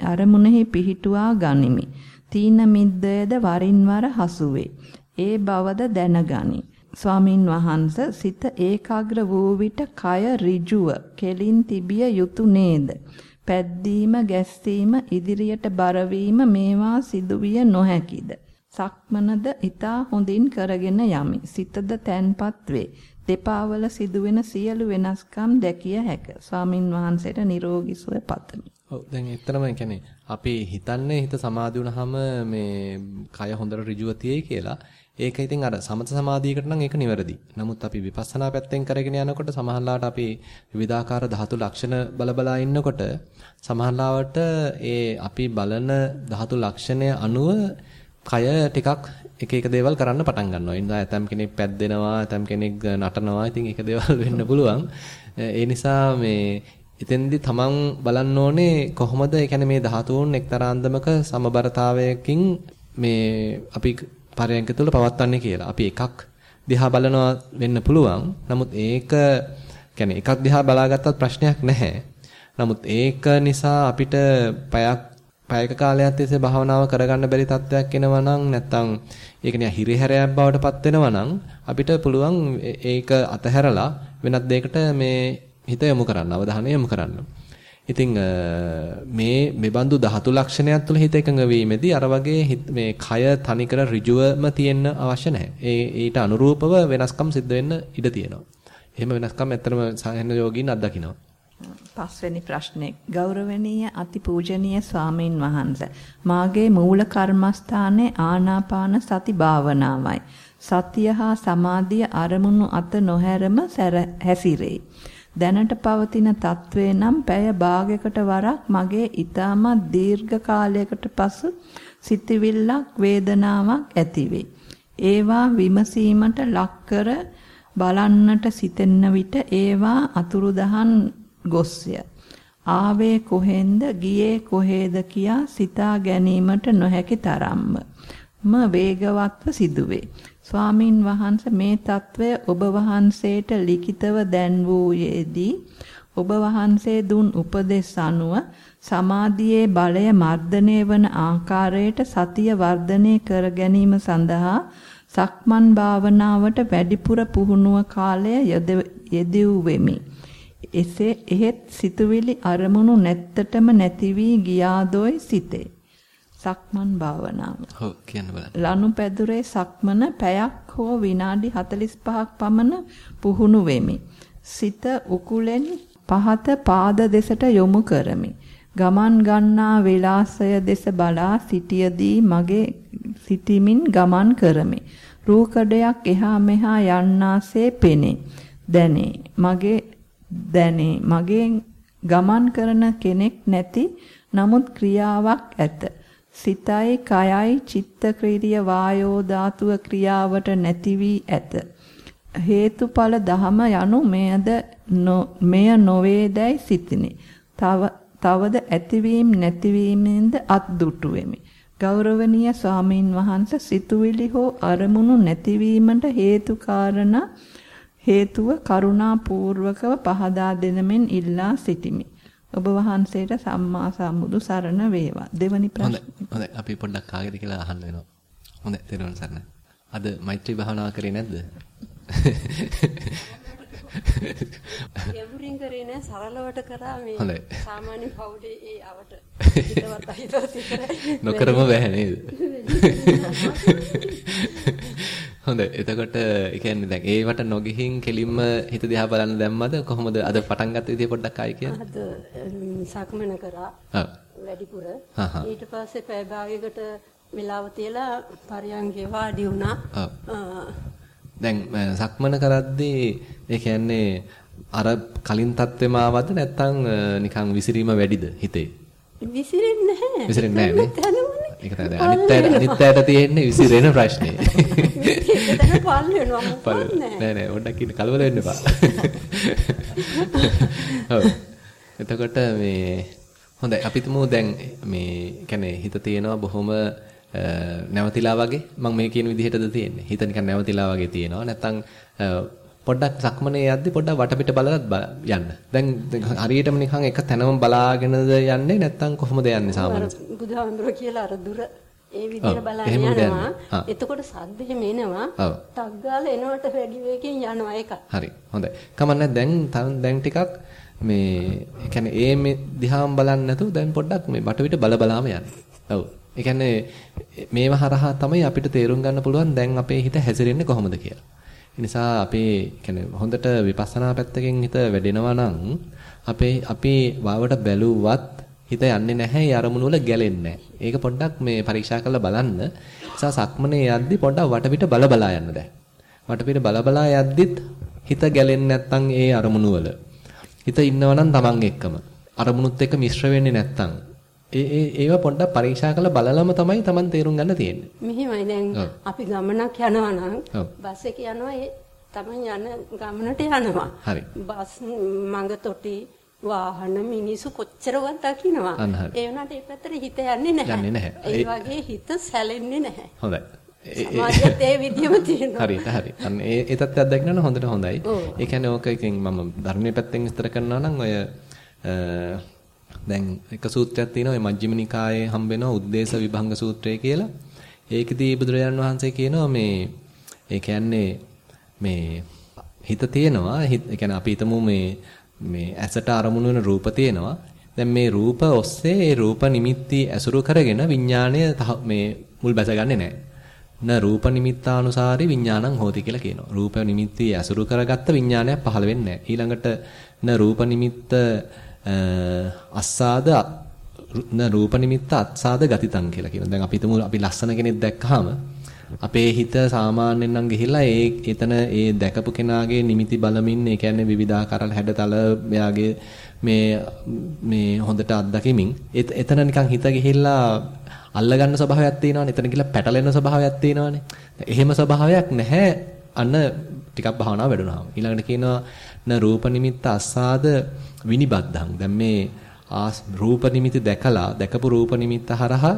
අරමුණෙහි පිහිටුවා ගනිමි. තීන මිද්දයද වරින් වර හසුවේ. ඒ බවද දැනගනි. ස්වාමින් වහන්ස සිත ඒකාග්‍ර වූ විට කය ඍජුව කෙලින් තිබිය යුතු නේද? පැද්දීම ගැස්සීම ඉදිරියට බරවීම මේවා සිදුවිය නොහැකිද? සක්මනද ඊතා හොඳින් කරගෙන යමි. සිතද තැන්පත් වේ. දෙපාවල සිදුවෙන සියලු වෙනස්කම් දැකිය හැක. ස්වාමින් වහන්සේට නිරෝගී සුව පතමි. ඔව් දැන් එතරම් කියන්නේ අපි හිතන්නේ හිත සමාධි වුණාම මේ කය හොඳට ඍජුව තියෙයි කියලා. ඒක ඉතින් අර සමත සමාධියකට නම් ඒක නිවැරදි. නමුත් අපි විපස්සනා පැත්තෙන් කරගෙන යනකොට සමහරලාට අපි විවිධාකාර ධාතු ලක්ෂණ බලබලා ඉන්නකොට සමහරලාවට ඒ අපි බලන ධාතු ලක්ෂණය අනුව කය ටිකක් එක එක දේවල් කරන්න පටන් ගන්නවා. ඒ නිසා ඇතම් කෙනෙක් පැද්දෙනවා, ඇතම් කෙනෙක් නටනවා. ඉතින් ඒක දේවල් [laughs] වෙන්න පුළුවන්. ඒ නිසා මේ එතෙන්දී තමන් බලන්න ඕනේ කොහොමද ඒ කියන්නේ මේ ධාතුන් එක්තරා අන්දමක සමබරතාවයකින් මේ අපි පරයන්ක තුල පවත්වන්නේ කියලා. අපි එකක් දිහා බලනවා වෙන්න පුළුවන්. නමුත් ඒක කියන්නේ එකක් දිහා බලාගත්තත් ප්‍රශ්නයක් නැහැ. නමුත් ඒක නිසා අපිට පැයක් පැයක කාලයක් තිස්සේ භාවනාව කරගන්න බැරි තත්ත්වයක් එනවා නම් නැත්තම් ඒක නිකන් හිරිහැරයක් බවට පත් වෙනවා නම් අපිට පුළුවන් ඒක අතහැරලා වෙනත් දෙයකට මේ හිත යොමු කරන්න අවධානය යොමු කරන්න. ඉතින් මේ මෙබඳු ධාතු ලක්ෂණයක් තුළ හිත එකඟ වීමේදී අර වගේ මේ කය තනිකර ඍජුවම තියෙන්න අවශ්‍ය නැහැ. ඒ ඊට අනුරූපව වෙනස්කම් සිද්ධ වෙන්න ඉඩ තියෙනවා. එහෙම වෙනස්කම් ඇත්තටම සාහන යෝගීන් අත්දකිනවා. පස්වෙනි ප්‍රශ්නේ. ගෞරවනීය අතිපූජනීය ස්වාමීන් වහන්ස මාගේ මූල කර්මස්ථානයේ ආනාපාන සති භාවනාවයි. සතිය හා සමාධිය අරමුණු අත නොහැරම හැසිරේ දැනට පවතින తත්වේ නම් පැය භාගයකට වරක් මගේ ඊටමත් දීර්ඝ කාලයකට පසු සිතවිල්ලක් වේදනාවක් ඇතිවේ. ඒවා විමසීමට ලක්කර බලන්නට සිතෙන විට ඒවා අතුරුදහන් ගොස්ය. ආවේ කොහෙන්ද ගියේ කොහෙද කියා සිතා ගැනීමට නොහැකි තරම්ම. ම වේගවත්ව සිදුවේ. ස්වාමින් වහන්සේ මේ తත්වය ඔබ වහන්සේට ලිඛිතව දැන් වූයේදී ඔබ වහන්සේ දුන් උපදෙස් අනුව සමාධියේ බලය මර්ධනය වන ආකාරයට සතිය වර්ධනය කර ගැනීම සඳහා සක්මන් භාවනාවට වැඩිපුර පුහුණුව කාලය යෙදුවෙමි. එසේ එහෙත් සිතුවිලි අරමුණු නැත්තටම නැති වී ගියාදොයි සිතේ. සක්මන් භාවනාව. ඔව් කියන්න බලන්න. ලනුපැදුරේ සක්මන පැයක් හෝ විනාඩි 45ක් පමණ පුහුණු වෙමි. සිත උකුලෙන් පහත පාද දෙසට යොමු කරමි. ගමන් ගන්නා විලාසය දෙස බලා සිටියදී මගේ සිටිමින් ගමන් කරමි. රූකඩයක් එහා මෙහා යන්නාසේ පෙනේ. දැනේ. මගේ දැනේ. මගේ ගමන් කරන කෙනෙක් නැති නමුත් ක්‍රියාවක් ඇත. සිතයි කයයි චිත්ත ක්‍රීඩිය වායෝ ධාතුව ක්‍රියාවට නැති වී ඇත. හේතුඵල දහම යනු මෙයද මෙය නොවේදයි සිතිනි. තව තවද ඇතිවීම නැතිවීමෙන්ද අත්දුටු වෙමි. ගෞරවනීය ස්වාමින් වහන්සේ සිතුවිලි හෝ අරමුණු නැතිවීමට හේතු කාරණා හේතුව කරුණා පූර්වකව පහදා දෙනමෙන් ඉල්ලා සිටිමි. ඔබ වහන්සේට සම්මා සම්බුදු සරණ වේවා. දෙවනි ප්‍රශ්න. හොඳයි. අපි පොඩ්ඩක් කාගෙද කියලා අහන්න වෙනවා. හොඳයි. තේරුවන් සරණ. අද මෛත්‍රී භාවනාව කරේ නැද්ද? [laughs] ගැඹුරින් කරේ නෑ සරලවට කරා මේ හොඳයි. සාමාන්‍ය පවුලේ ඒ අවට [laughs] හිතවත් අහිතවත් විතරයි. නොකරම බෑ නේද? [laughs] හොඳයි. එතකොට ඒ කියන්නේ දැන් ඒවට නොගිහින් කෙලින්ම හිත දිහා බලන්න දැම්මද කොහොමද අද පටන් ගත්ත විදිය පොඩ්ඩක් ආයි කියන්න. අද සක්මන කරා. වැඩිපුර. ඊට පස්සේ පැය භාගයකට වෙලාව තියලා පරියන්ගේ වාඩි වුණා. දැන් සක්මන කරද්දී ඒ කියන්නේ අර කලින් තත්ත්වෙම ආවද නැත්නම් නිකන් විසිරීම වැඩිද හිතේ? විසිරෙන්නේ නැහැ. විසිරෙන්නේ නැහැ නේ. ඒක තමයි අනිත් අයට අනිත් අයට තියෙන්නේ විසිරෙන ප්‍රශ්නේ. ඒක පල් වෙනවා මොකක්ද නෑ නෑ පොඩ්ඩක් ඉන්න කලබල වෙන්න එපා. [laughs] ඔව්. එතකොට මේ හොඳයි අපි තුමු දැන් මේ කියන්නේ හිත තියෙනවා බොහොම නැවතිලා වගේ මම මේ කියන විදිහටද තියෙන්නේ. හිත නිකන් නැවතිලා වගේ තියෙනවා. නැත්තම් පොඩ්ඩක් සක්මනේ යද්දි පොඩ්ඩක් වටපිට බලලත් යන්න. දැන් හරියටම නිකන් එක තැනම බලාගෙනද යන්නේ නැත්තම් කොහොමද යන්නේ සාමාන්‍යයෙන්? බුදුහාමුදුරුවෝ කියලා අර දුර ඒ විදිහට බලන්න යනවා. එතකොට සද්දෙ මෙනවා. ටක් ගාලා එනවට වැඩි වේගෙන් යනවා ඒක. හරි. හොඳයි. කමන්නේ දැන් දැන් ටිකක් මේ ඒ කියන්නේ ඒ දිහාම බලන්නේ නැතුව දැන් පොඩ්ඩක් මේ වටපිට බල බලාම යන්න. ඔව්. ඒ කියන්නේ මේව හරහා තමයි අපිට තේරුම් ගන්න පුළුවන් දැන් අපේ හිත හැසිරෙන්නේ කොහොමද කියලා. ඒ නිසා අපේ කියන්නේ හොඳට විපස්සනා පැත්තකින් හිත වැඩෙනවා නම් අපේ අපි වාවට බැලුවත් හිත යන්නේ නැහැ ඒ අරමුණු වල ගැලෙන්නේ ඒක පොඩ්ඩක් මේ පරීක්ෂා කරලා බලන්න. නිසා සක්මනේ යද්දි පොඩ්ඩක් වටපිට බල බලා යන්න දැන්. වටපිට බල බලා යද්දිත් හිත ගැලෙන්නේ නැත්නම් ඒ අරමුණු වල. හිත ඉන්නවා නම් තමන් එක්කම. අරමුණුත් එක්ක මිශ්‍ර වෙන්නේ නැත්නම් ඒ ඒ ඒව පොඩ්ඩක් පරීක්ෂා කරලා බලලම තමයි Taman තේරුම් ගන්න තියෙන්නේ. මෙහෙමයි දැන් අපි ගමනක් යනවා නම් බස් එක යනවා ඒ Taman යන ගමනට යනවා. හරි. බස් මඟ තොටි වාහන මිනිසු කොච්චරවත් දකින්නවා. ඒ වුණාට ඒ පැත්තට හිත යන්නේ නැහැ. යන්නේ නැහැ. ඒ වගේ හිත සැලෙන්නේ නැහැ. හොඳයි. සමාජයත් ඒ විදිහම තියෙනවා. හරියට හරි. අන්න ඒ ඒ තත්ත්වයක් දැක්කම හොඳට හොඳයි. ඒ කියන්නේ ඕක එකෙන් මම ධර්මයේ පැත්තෙන් විස්තර කරනවා නම් ඔය දැන් එක සූත්‍රයක් තියෙනවා මේ මජ්ක්‍ධිම නිකායේ හම්බෙනවා උද්දේශ විභංග සූත්‍රය කියලා. ඒකෙදී බුදුරජාන් වහන්සේ කියනවා මේ ඒ කියන්නේ මේ හිත තියෙනවා ඒ කියන්නේ අපි හිතමු මේ මේ ඇසට අරමුණු වෙන රූප තියෙනවා. දැන් මේ රූප ඔස්සේ ඒ රූප නිමිති ඇසුරු කරගෙන විඥාණය මේ මුල් බැසගන්නේ නැහැ. න රූප නිමිත්තානුසාරි විඥානං හෝති කියලා කියනවා. රූප නිමිති ඇසුරු කරගත්ත විඥානයක් පහළ වෙන්නේ නැහැ. ඊළඟට න රූප නිමිත්ත අස්සාද න රූප නිමිත්ත අත්සාද ගතිතං කියලා කියනවා. දැන් අපි හිතමු අපි ලස්සන කෙනෙක් දැක්කහම අපේ හිත සාමාන්‍යයෙන් නම් ගිහිල්ලා ඒ එතන ඒ දැකපු කෙනාගේ නිමිති බලමින් ඒ කියන්නේ විවිධාකාර හැඩතල එයාගේ මේ මේ හොඳට අත්දැකීමින් එතන නිකන් හිත ගිහිල්ලා අල්ලගන්න ස්වභාවයක් තියෙනවානේ. එතන ගිහිල්ලා පැටලෙන ස්වභාවයක් තියෙනවානේ. එහෙම ස්වභාවයක් නැහැ. අන්න ටිකක් භාවනාව වැඩුණාම. ඊළඟට කියනවා න රූප නිමිත්ත අස්සාද විනිබද්ධං. දැන් මේ රූප නිමිති දැකලා දැකපු රූප නිමිත්ත හරහා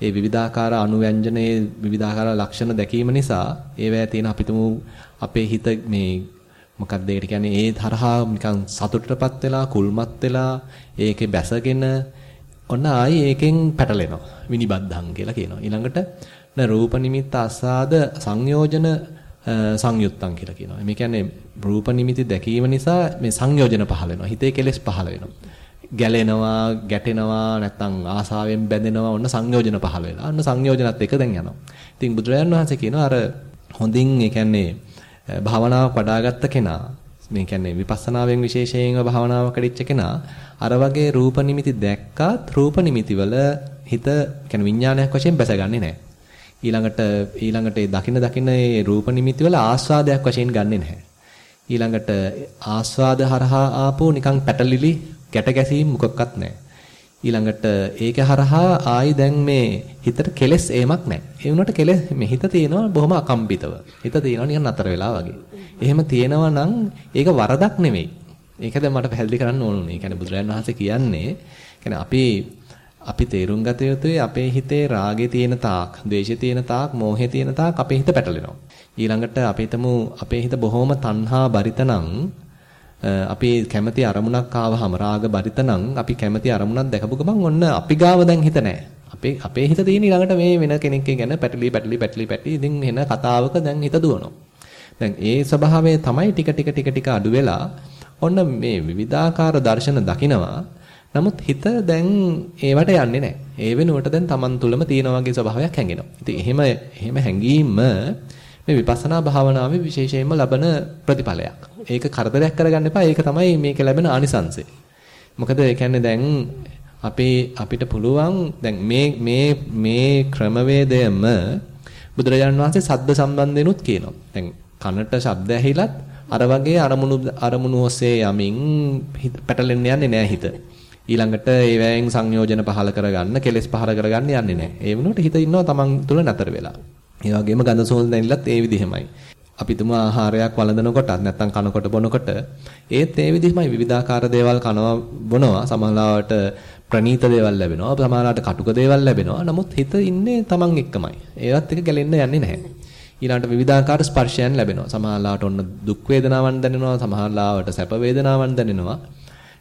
ඒ විවිධාකාර අනුව්‍යංජනයේ විවිධාකාර ලක්ෂණ දැකීම නිසා ඒවැය තියෙන අපිටම අපේ හිත මේ මොකක්ද ඒකට කියන්නේ ඒ තරහා නිකන් සතුටටපත් වෙලා කුල්මත් වෙලා ඒකේ බැසගෙන ඔන්න ආයි ඒකෙන් පැටලෙනවා විනිබද්ධං කියලා කියනවා ඊළඟට න රූප නිමිත්ත අසාද සංයෝජන සංයුත්තං කියලා කියනවා. මේ කියන්නේ රූප නිමිති දැකීම නිසා මේ සංයෝජන පහළ වෙනවා. හිතේ කෙලෙස් පහළ වෙනවා. ගැලෙනවා ගැටෙනවා නැත්නම් ආසාවෙන් බැඳෙනවා ඔන්න සංයෝජන පහළ වෙලා අන්න සංයෝජනත් එක දැන් යනවා. ඉතින් බුදුරජාණන් වහන්සේ කියනවා අර හොඳින් ඒ කියන්නේ භාවනාව වඩාගත්ත කෙනා මේ කියන්නේ විපස්සනාවෙන් විශේෂයෙන්ම භාවනාව කඩਿੱච්ච කෙනා අර වගේ රූප නිමිති දැක්කත් රූප නිමිති වල හිත කියන්නේ විඥානයක් වශයෙන් බැසගන්නේ නැහැ. ඊළඟට ඊළඟට ඒ දකින දකින ඒ රූප නිමිති වල ආස්වාදයක් වශයෙන් ගන්නෙ නැහැ. ඊළඟට ආස්වාද හරහා ආපෝ නිකන් පැටලිලි ගැට ගැසීම් මොකක්වත් නැහැ. ඊළඟට ඒක හරහා ආයි දැන් මේ හිතට කෙලෙස් ඒමක් නැහැ. ඒ වුණාට කෙලෙස් මේ හිත තියෙනවා බොහොම අකම්පිතව. හිත තියෙනවා නිකන් නතර වෙලා වගේ. එහෙම තියෙනවා නම් ඒක වරදක් නෙමෙයි. ඒක දැන් මට පැහැදිලි කරන්න ඕනුනේ. ඒ කියන්නේ බුදුරජාණන් වහන්සේ කියන්නේ කියන්නේ අපි අපි තේරුම් ගත යුතුයි අපේ හිතේ රාගේ තියෙන තාක්, ද්වේෂේ තියෙන තාක්, මෝහේ තියෙන තාක් අපේ හිත පැටලෙනවා. ඊළඟට අපි හිතමු අපේ හිත බොහොම තණ්හා බරිතනම් අපි කැමති අරමුණක් ආවහම රාග බරිතනම් අපි කැමති අරමුණක් දැකපු ගමන් ඔන්න අපි ගාව දැන් හිත නැහැ. අපේ අපේ හිත තියෙන ඊළඟට මේ වෙන කෙනෙක් ගැන පැටලි පැටලි පැටලි පැටලි ඉතින් එන කතාවක දැන් හිත දුවනවා. දැන් ඒ ස්වභාවය තමයි ටික ටික ටික ටික අඩු වෙලා ඔන්න මේ විවිධාකාර දර්ශන දකිනවා. නමුත් හිත දැන් ඒවට යන්නේ නැහැ. ඒ වෙනුවට දැන් Taman තුලම තියෙන වගේ ස්වභාවයක් හැඟෙනවා. ඉතින් එහෙම එහෙම හැඟීම මේ විපස්සනා භාවනාවේ විශේෂයෙන්ම ලබන ප්‍රතිඵලයක්. ඒක කරදරයක් කරගන්න එපා. ඒක තමයි මේක ලැබෙන ආනිසංසය. මොකද ඒ කියන්නේ දැන් අපේ අපිට පුළුවන් දැන් මේ මේ මේ ක්‍රමවේදයම බුදුරජාණන් වහන්සේ සද්ද සම්බන්ධෙනුත් කියනවා. දැන් කනට ශබ්ද ඇහිලත් අර වගේ අරමුණු අරමුණු ඔස්සේ යමින් පැටලෙන්න යන්නේ නැහැ හිත. ඊළඟට ඒවැයෙන් සංයෝජන පහල කරගන්න, කෙලෙස් පහල කරගන්න යන්නේ නැහැ. ඒ වුණොත් හිත ඉන්නවා තමන් තුල නැතර වෙලා. ඒ වගේම ගඳ සුවඳ දැනෙලත් ඒ විදිහමයි. අපි තුම ආහාරයක් වළඳනකොටත් නැත්නම් කනකොට බොනකොට ඒත් ඒ විදිහමයි විවිධාකාර දේවල් කනවා බොනවා. සමහරවට ප්‍රනීත දේවල් ලැබෙනවා. සමහරවට කටුක දේවල් ලැබෙනවා. නමුත් හිත ඉන්නේ Taman එක්කමයි. ඒවත් එක ගැලෙන්න යන්නේ නැහැ. ඊළඟට විවිධාකාර ස්පර්ශයන් ලැබෙනවා. සමහරවට ඔන්න දුක් වේදනාවන් දැනෙනවා. සමහරවට සැප වේදනාවන් දැනෙනවා.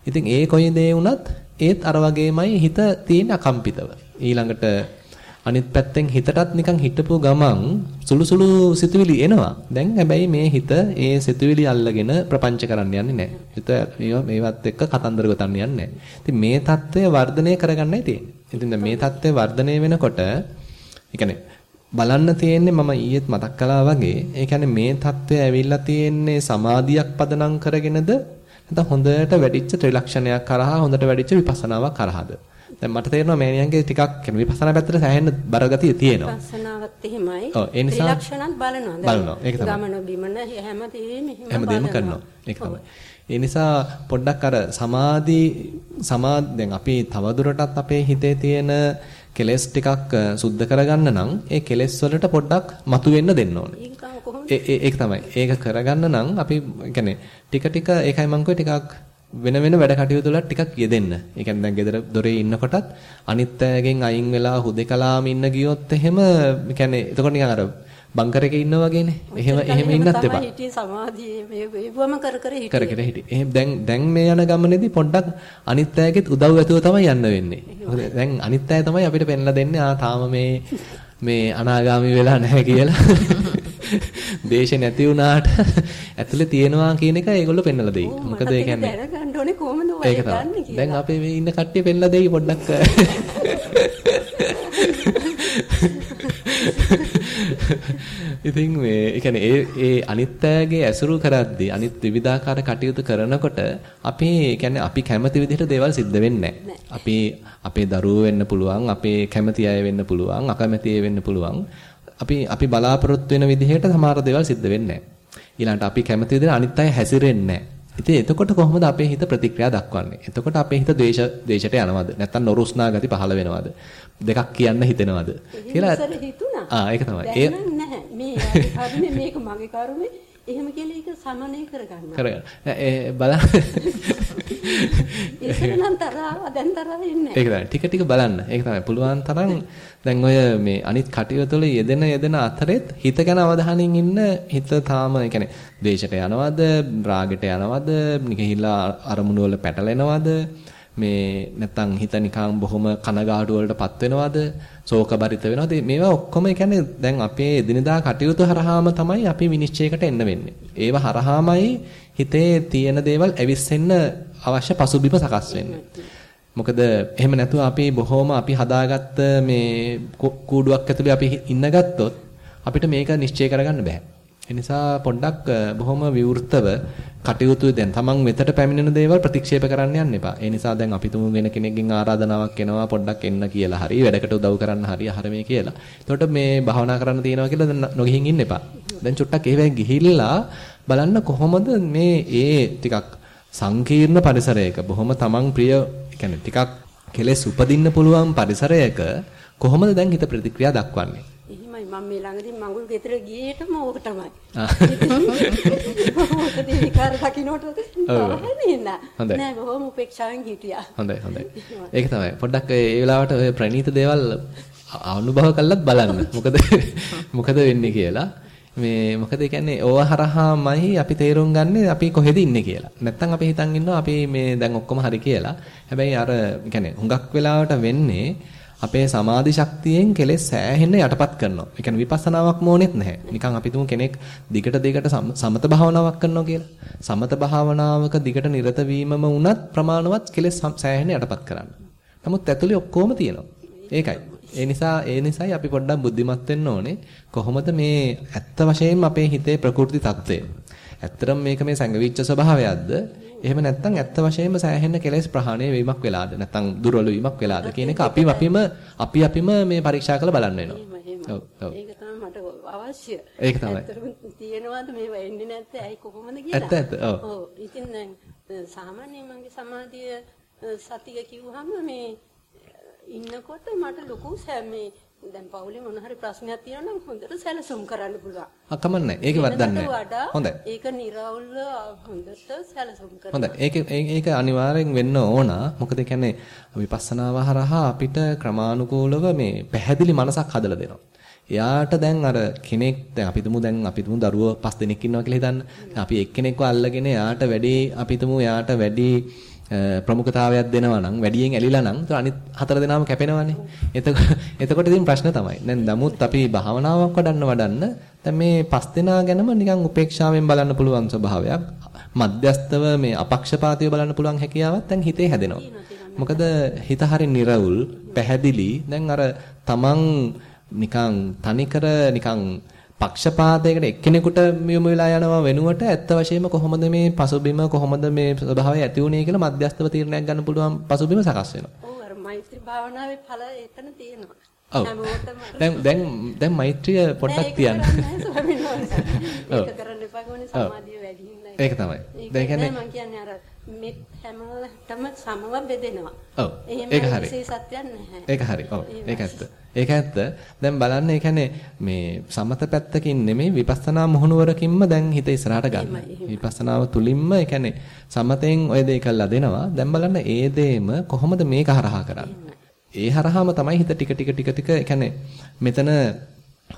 ඉතින් ඒ කොයි දේ වුණත් ඒත් අර වගේමයි හිත තියෙන අකම්පිතව. ඊළඟට අනිත් පැත්තෙන් හිතටත් නිකන් හිටපු ගමන් සුළු සුළු සිතුවිලි එනවා. දැන් හැබැයි මේ හිත ඒ සිතුවිලි අල්ලගෙන ප්‍රපංච කරන්න යන්නේ නැහැ. හිත මේවත් එක්ක කතන්දර ගොතන්න යන්නේ නැහැ. මේ தত্ত্বය වර්ධනය කරගන්නයි තියෙන්නේ. ඉතින් මේ தত্ত্বය වර්ධනය වෙනකොට ඒ බලන්න තියෙන්නේ මම ඊයේත් මතක් කළා වගේ ඒ කියන්නේ මේ தত্ত্বය ඇවිල්ලා තියෙන්නේ සමාධියක් පදනම් කරගෙනද නැත්නම් හොඳට වැඩිච්ච ත්‍රිලක්ෂණයක් කරහා හොඳට වැඩිච්ච විපස්සනාවක් කරහාද දැන් මට තේරෙනවා මෑණියන්ගේ ටිකක් විපස්සනා පැත්තට සෑහෙන බරගතිය තියෙනවා. විපස්සනාවත් එහෙමයි. ඔව් ඒ නිසා ත්‍රිලක්ෂණත් බලනවා. බලනවා. ඒක තමයි. ගමන බිමන හැමදේම හැමදේම කරනවා. ඒක තමයි. ඒ නිසා පොඩ්ඩක් අර සමාධි සමා දැන් අපි තවදුරටත් අපේ හිතේ තියෙන කෙලෙස් ටිකක් සුද්ධ කරගන්න නම් ඒ කෙලෙස් වලට පොඩ්ඩක් මතුවෙන්න දෙන්න ඕනේ. ඒක තමයි. ඒක කරගන්න නම් අපි يعني ටික ටික ඒකයි මම ටිකක් වෙන වෙන වැඩ කටයුතු වල ටිකක් යෙදෙන්න. ඒ කියන්නේ දැන් ගෙදර දොරේ ඉන්නකොටත් අනිත් අයගෙන් අයින් වෙලා හුදේකලාම ඉන්න ගියොත් එහෙම ඒ කියන්නේ එතකොට නිකන් අර බංකර් එකේ ඉන්නා වගේනේ. එහෙම එහෙම ඉන්නත් එපා. හිටියේ සමාධියේ මේ වේවම කර කර හිටියේ. කර කර හිටියේ. එහෙනම් දැන් දැන් මේ යන ගමනේදී පොඩ්ඩක් අනිත් අයගෙත් උදව් ඇතුව තමයි යන්න වෙන්නේ. දැන් අනිත් අය තමයි අපිට පෙන්ලා දෙන්නේ ආ තාම මේ මේ අනාගාමි වෙලා නැහැ කියලා. [laughs] දේශ නැති වුණාට ඇතුලේ තියෙනවා කියන එක ඒගොල්ලෝ පෙන්නලා දෙයි. මොකද ඒ කියන්නේ දැනගන්න ඕනේ කොහොමද ඔය ගන්න කියලා. දැන් අපේ මේ ඉන්න කට්ටිය පෙන්නලා දෙයි පොඩ්ඩක්. ඉතින් මේ කියන්නේ ඒ ඒ අනිත් අයගේ ඇසුරු කරද්දී අනිත් විවිධාකාර කටයුතු කරනකොට අපි කියන්නේ අපි කැමති විදිහට දේවල් සිද්ධ වෙන්නේ අපි අපේ දරුවෝ වෙන්න පුළුවන්, අපේ කැමති අය වෙන්න පුළුවන්, අකමැති අය වෙන්න පුළුවන්. අපි අපි බලාපොරොත්තු වෙන විදිහට සමහර දේවල් සිද්ධ වෙන්නේ ඊළඟට අපි කැමති විදිහට අනිත් අය හැසිරෙන්නේ ඉතින් එතකොට කොහොමද අපේ හිත ප්‍රතික්‍රියා දක්වන්නේ? එතකොට අපේ හිත ද්වේෂ ද්වේෂයට යනවද? නැත්නම් නොරුස්නා ගති පහළ වෙනවද? දෙකක් කියන්න හිතෙනවද? කියලා හිතුණා. ආ ඒක තමයි. ඒ නැහැ. මේ කරුණේ මේක මගේ කරුණේ එහෙම කියලා ඒක සමනය කරගන්න. කරගන්න. ඒ බලන්න. [laughs] නම් තරහව දැන් තරහ ඉන්නේ. ඒක තමයි. ටික ටික බලන්න. ඒක තමයි. පුළුවන් තරම් දැන් ඔය මේ අනිත් කටයුතු වල යෙදෙන යෙදෙන අතරෙත් හිත ගැන අවධානයෙන් ඉන්න හිත තාම ඒ කියන්නේ ද්වේෂයට යනවද, රාගයට යනවද, නිකහිලා අරමුණු වල පැටලෙනවද? මේ නැත්තම් හිත නිකන් බොහොම කනගාටු වලටපත් වෙනවද ශෝක බරිත වෙනවද? මේවා ඔක්කොම කියන්නේ දැන් අපේ එදිනදා කටයුතු හරහාම තමයි අපි විනිශ්චයකට එන්න වෙන්නේ. ඒව හරහාමයි හිතේ තියෙන දේවල් ඇවිස්සෙන්න අවශ්‍ය පසුබිම සකස් වෙන්නේ. මොකද එහෙම නැතුව අපි බොහොම අපි හදාගත්ත මේ කූඩුවක් ඇතුලේ අපි ඉන්න ගත්තොත් අපිට මේක නිශ්චය කරගන්න බෑ. ඒ නිසා පොඩ්ඩක් බොහොම විවෘතව කටයුතු දැන් තමන් වෙතට පැමිණෙන දේවල් ප්‍රතික්ෂේප කරන්න යන්න එපා. ඒ නිසා දැන් අපි තුමු වෙන කෙනෙක්ගෙන් ආරාධනාවක් එනවා පොඩ්ඩක් එන්න කියලා හරි වැඩකට උදව් කරන්න හරි අහර මේ කියලා. එතකොට මේ භාවනා කරන්න තියෙනවා කියලා දැන් නොගිහින් ඉන්න එපා. දැන් චුට්ටක් එහෙවෙන් ගිහිල්ලා බලන්න කොහොමද මේ ඒ ටිකක් සංකීර්ණ පරිසරයක බොහොම තමන් ප්‍රිය කියන්නේ ටිකක් කෙලෙස් උපදින්න පුළුවන් පරිසරයක කොහොමද දැන් හිත ප්‍රතික්‍රියා දක්වන්නේ? මම මේ ළඟදී මඟුල් ගෙදර ගියේටම ඕක තමයි. මොකද [laughs] විකාර දකින්නට නෑ බොහොම උපේක්ෂාවෙන් හිටියා. හොඳයි හොඳයි. [laughs] ඒක තමයි. පොඩ්ඩක් ඒ වෙලාවට ඔය ප්‍රණීත දේවල් අනුභව කළත් බලන්න. [laughs] මොකද මොකද වෙන්නේ කියලා. මේ මොකද කියන්නේ ඕව හරහාමයි අපි තේරුම් ගන්න අපි කොහෙද ඉන්නේ කියලා. නැත්තම් අපි හිතන් ඉන්නවා අපි මේ දැන් ඔක්කොම හරි කියලා. හැබැයි අර කියන්නේ හුඟක් වෙලාවට වෙන්නේ අපේ සමාධි ශක්තියෙන් කෙලෙස් සෑහෙන්න යටපත් කරනවා. ඒ කියන්නේ විපස්සනාවක් මොනෙත් නැහැ. නිකන් අපි තුමු කෙනෙක් දිගට දිගට සමත භාවනාවක් කරනවා කියලා. සමත භාවනාවක දිගට නිරත වීමම වුණත් ප්‍රමාණවත් කෙලෙස් සෑහෙන්න යටපත් කරන්න. නමුත් ඇතුලේ ඔක්කොම තියෙනවා. ඒකයි. ඒ නිසා ඒ නිසායි අපි පොඩ්ඩක් බුද්ධිමත් වෙන්න ඕනේ. කොහොමද මේ ඇත්ත වශයෙන්ම අපේ හිතේ ප්‍රකෘති తත්වය? ඇත්තටම මේක මේ සංගවිච්ඡ ස්වභාවයක්ද? එහෙම නැත්නම් ඇත්ත වශයෙන්ම සෑහෙන්න කෙලෙස් ප්‍රහාණය වීමක් වෙලාද නැත්නම් දුර්වල වීමක් වෙලාද කියන එක අපි අපිම අපි අපිම මේ පරීක්ෂා කරලා බලන්න වෙනවා. ඔව් ඔව්. ඒක තමයි මට අවශ්‍ය. ඒක තමයි. තියෙනවද මේව එන්නේ නැත්තේ ඇයි කොහොමද කියලා. ඇත්ත ඇත්ත. ඔව්. ඔව්. ඉතින් සාමාන්‍යයෙන් මගේ සමාධිය සතිය කිව්වහම මේ ඉන්නකොට මට ලොකු මේ දැන් පවුලේ මොන හරි ප්‍රශ්නයක් තියෙනවා නම් හොඳට සැලසුම් කරන්න පුළුවන්. ආ කමන්නේ. ඒක වදන්නේ නැහැ. හොඳයි. ඒක निराවුල්ව හොඳට සැලසුම් කරන්න. හොඳයි. ඒක ඒක අනිවාර්යෙන් වෙන්න ඕන. මොකද ඒ කියන්නේ විපස්සනාව හරහා අපිට ක්‍රමානුකූලව මේ පැහැදිලි මනසක් හදලා දෙනවා. එයාට දැන් අර කෙනෙක් දැන් අපි තුමු දැන් අපි තුමු දරුවෝ පස් දෙනෙක් ඉන්නවා කියලා හිතන්න. අපි එක්කෙනෙක්ව අල්ලගෙන එයාට වැඩි අපි තුමු එයාට වැඩි ප්‍රමුඛතාවයක් දෙනවා නම් වැඩියෙන් ඇලිලා නම් ඒතර අනිත් හතර දෙනාම කැපෙනවනේ. එතකොට එතකොට ඉතින් ප්‍රශ්න තමයි. දැන් නමුත් අපි භාවනාවක් වඩන්න වඩන්න දැන් මේ පස් දෙනා ගැනම නිකන් උපේක්ෂාවෙන් බලන්න පුළුවන් ස්වභාවයක් මධ්‍යස්තව මේ අපක්ෂපාතීව බලන්න පුළුවන් හැකියාවක් දැන් හිතේ හැදෙනවා. මොකද හිත හරිය නිර්වුල්, පැහැදිලි. දැන් අර තමන් නිකන් තනිකර නිකන් පක්ෂපාතයකට එක්කෙනෙකුට යොමු වෙලා යනවා වෙනුවට ඇත්ත වශයෙන්ම කොහොමද මේ පසුබිම කොහොමද මේ ස්වභාවය ඇති වුනේ කියලා මධ්‍යස්ථව තීරණයක් ගන්න පුළුවන් පසුබිම සකස් වෙනවා. ඔව් අර මෛත්‍රී භාවනාවේ ඵල එතන තියෙනවා. ඔව්. දැන් දැන් දැන් මෛත්‍රිය පොඩ්ඩක් තියන්න. ඒක කරන්න එපා ගෝනේ සමාධිය වැඩි හින්දා. ඒක තමයි. දැන් කියන්නේ මම කියන්නේ අර මෙත් හැමතම සමව බෙදෙනවා. ඔව්. ඒක හරි. විශේෂත්වයක් නැහැ. ඒක හරි. ඔව්. ඒක ඇත්ත. ඒක ඇත්ත. දැන් බලන්න ඒ කියන්නේ මේ සමත පැත්තකින් නෙමෙයි විපස්සනා මොහුනුවරකින්ම දැන් හිත ඉස්සරහට ගන්න. විපස්සනාව තුලින්ම ඒ කියන්නේ සමතෙන් ඔය දේ කළා දෙනවා. දැන් බලන්න ඒ දේම කොහොමද මේක හරහා කරන්නේ? ඒ හරහාම තමයි හිත ටික ටික ටික ටික ඒ කියන්නේ මෙතන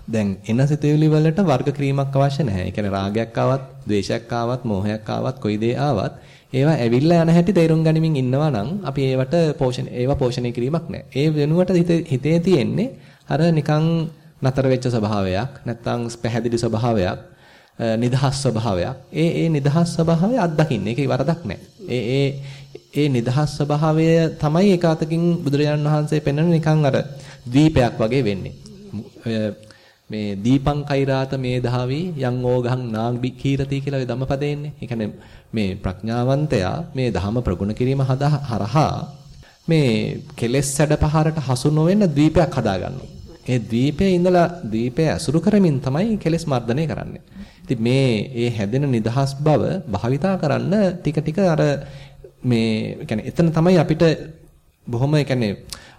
දැන් එන සිතුවිලි වලට වර්ග කිරීමක් අවශ්‍ය නැහැ. ඒ කියන්නේ රාගයක් ආවත්, ද්වේෂයක් ආවත්, මෝහයක් ආවත්, කොයි දේ ආවත් ඒවා ඇවිල්ලා යන හැටි තේරුම් ගනිමින් ඉන්නවා නම් අපි ඒවට පෝෂණ ඒවා පෝෂණය කිරීමක් නැහැ. ඒ වෙනුවට හිතේ තියෙන්නේ අර නිකන් නතර වෙච්ච ස්වභාවයක්, නැත්නම් පැහැදිලි ස්වභාවයක්, නිදහස් ස්වභාවයක්. ඒ ඒ නිදහස් ස්වභාවය අත්දකින්න. ඒකේ වරදක් නැහැ. ඒ ඒ ඒ නිදහස් ස්වභාවය තමයි ඒකාතකින් බුදුරජාණන් වහන්සේ පෙන්වන නිකන් අර දීපයක් වගේ වෙන්නේ. මේ දීපං කෛරාත මේධාවි යං ඕගහං නාග්බි කීරති කියලා ඔය ධම්මපදේ ඉන්නේ. ඒ කියන්නේ මේ ප්‍රඥාවන්තයා මේ ධහම ප්‍රගුණ කිරීම හරහා මේ කෙලෙස් සැඩපහරට හසු නොවෙන්න දීපයක් හදා ගන්නවා. ඒ දීපයේ ඉඳලා දීපය අසුරු කරමින් තමයි කෙලෙස් මර්ධනය කරන්නේ. ඉතින් මේ ඒ හැදෙන නිදහස් බව භාවිතා කරන්න ටික ටික අර මේ කියන්නේ එතන තමයි අපිට බොහොම ඒ කියන්නේ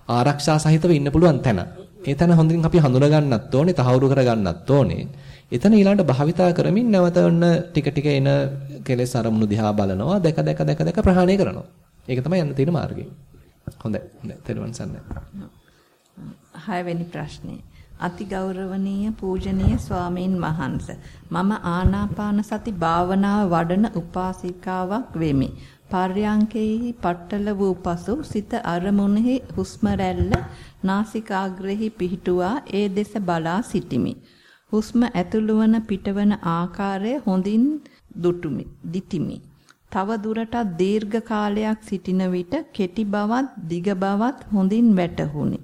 ආරක්ෂා සහිතව ඉන්න පුළුවන් තැන. ඒ තැන හොඳින් අපි හඳුනා ගන්නත් ඕනේ, තහවුරු කර ගන්නත් ඕනේ. එතන ඊළඟට භාවිතා කරමින් නැවත ඔන්න ටික ටික එන කෙලෙස් අරමුණු දිහා බලනවා, දැක දැක දැක දැක ප්‍රහාණය කරනවා. ඒක තමයි යන්න තියෙන මාර්ගය. හොඳයි. හොඳයි. තෙරුවන් සරණයි. හයවෙනි ප්‍රශ්නේ. අතිගෞරවනීය පූජනීය ස්වාමීන් වහන්ස මම ආනාපාන සති භාවනාව වඩන උපාසිකාවක් වෙමි. පර්යංකේහි පట్టල වූ පසු සිත අරමුණෙහි හුස්ම රැල්ල නාසිකාග්‍රෙහි පිහිටුවා ඒ දෙස බලා සිටිමි. හුස්ම ඇතුළු වන පිටවන ආකාරය හොඳින් දුටුමි. දිටිමි. තව දුරටත් දීර්ඝ කාලයක් සිටින විට කෙටි බවත් දිග බවත් හොඳින් වැටහුණි.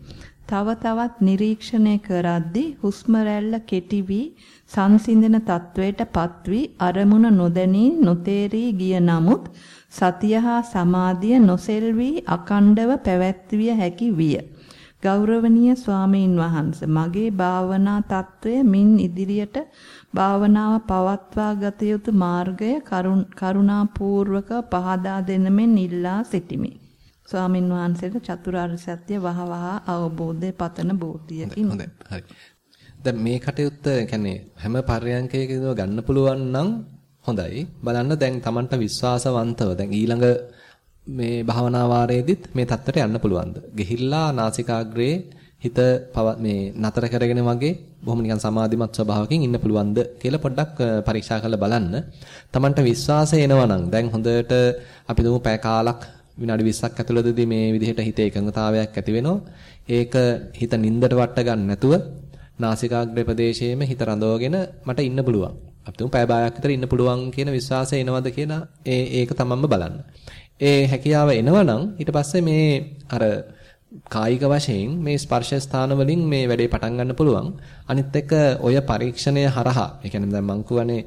තව තවත් නිරීක්ෂණය කරද්දී හුස්ම රැල්ල කෙටි වී සංසිඳන තත්වයට පත්වී අරමුණ නොදැනී නොතේරී ගිය නමුත් සතිය හා සමාධිය නොසෙල්වි අකණ්ඩව පැවැත්විය හැකි විය. ගෞරවනීය ස්වාමීන් වහන්ස මගේ භාවනා తত্ত্বය මින් ඉදිරියට භාවනාව පවත්වා ගත යුතු මාර්ගය කරුණාපූර්වක පහදා දෙනමෙන් ඉල්ලා සිටිමි. ස්වාමින් වහන්සේට චතුරාර්ය සත්‍ය වහවහ අවබෝධය පතන බෝධියකින්. හොඳයි. හරි. දැන් මේ කටයුත්ත يعني හැම පර්යංකයකදීම ගන්න පුළුවන් නම් හොඳයි බලන්න දැන් Tamanට විශ්වාසවන්තව දැන් ඊළඟ මේ භාවනා වාරයේදීත් මේ தත්තට යන්න පුළුවන්ද ගිහිල්ලා නාසිකාග්‍රේ හිත මේ නතර කරගෙන වගේ බොහොම නිකන් සමාධිමත් ස්වභාවකින් ඉන්න පුළුවන්ද කියලා පොඩ්ඩක් පරීක්ෂා කරලා බලන්න. Tamanට විශ්වාසය එනවා නම් දැන් හොඳට අපි දුමු පැය කාලක් විනාඩි 20ක් ඇතුළතදී මේ විදිහට හිතේ එකඟතාවයක් ඇති වෙනවා. ඒක හිත නින්දට වට ගන්න නැතුව නාසිකාග්‍රේ ප්‍රදේශයේම හිත රඳවගෙන මට ඉන්න පුළුවන්. අපිට පැය භාගයක් විතර ඉන්න පුළුවන් කියන විශ්වාසය එනවද කියලා ඒ ඒක තමන්ම බලන්න. ඒ හැකියාව එනවනම් ඊට පස්සේ මේ අර කායික වශයෙන් මේ ස්පර්ශ ස්ථාන වලින් මේ වැඩේ පටන් ගන්න පුළුවන්. අනිත් එක ඔය පරීක්ෂණය හරහා, ඒ කියන්නේ දැන් මං කියවනේ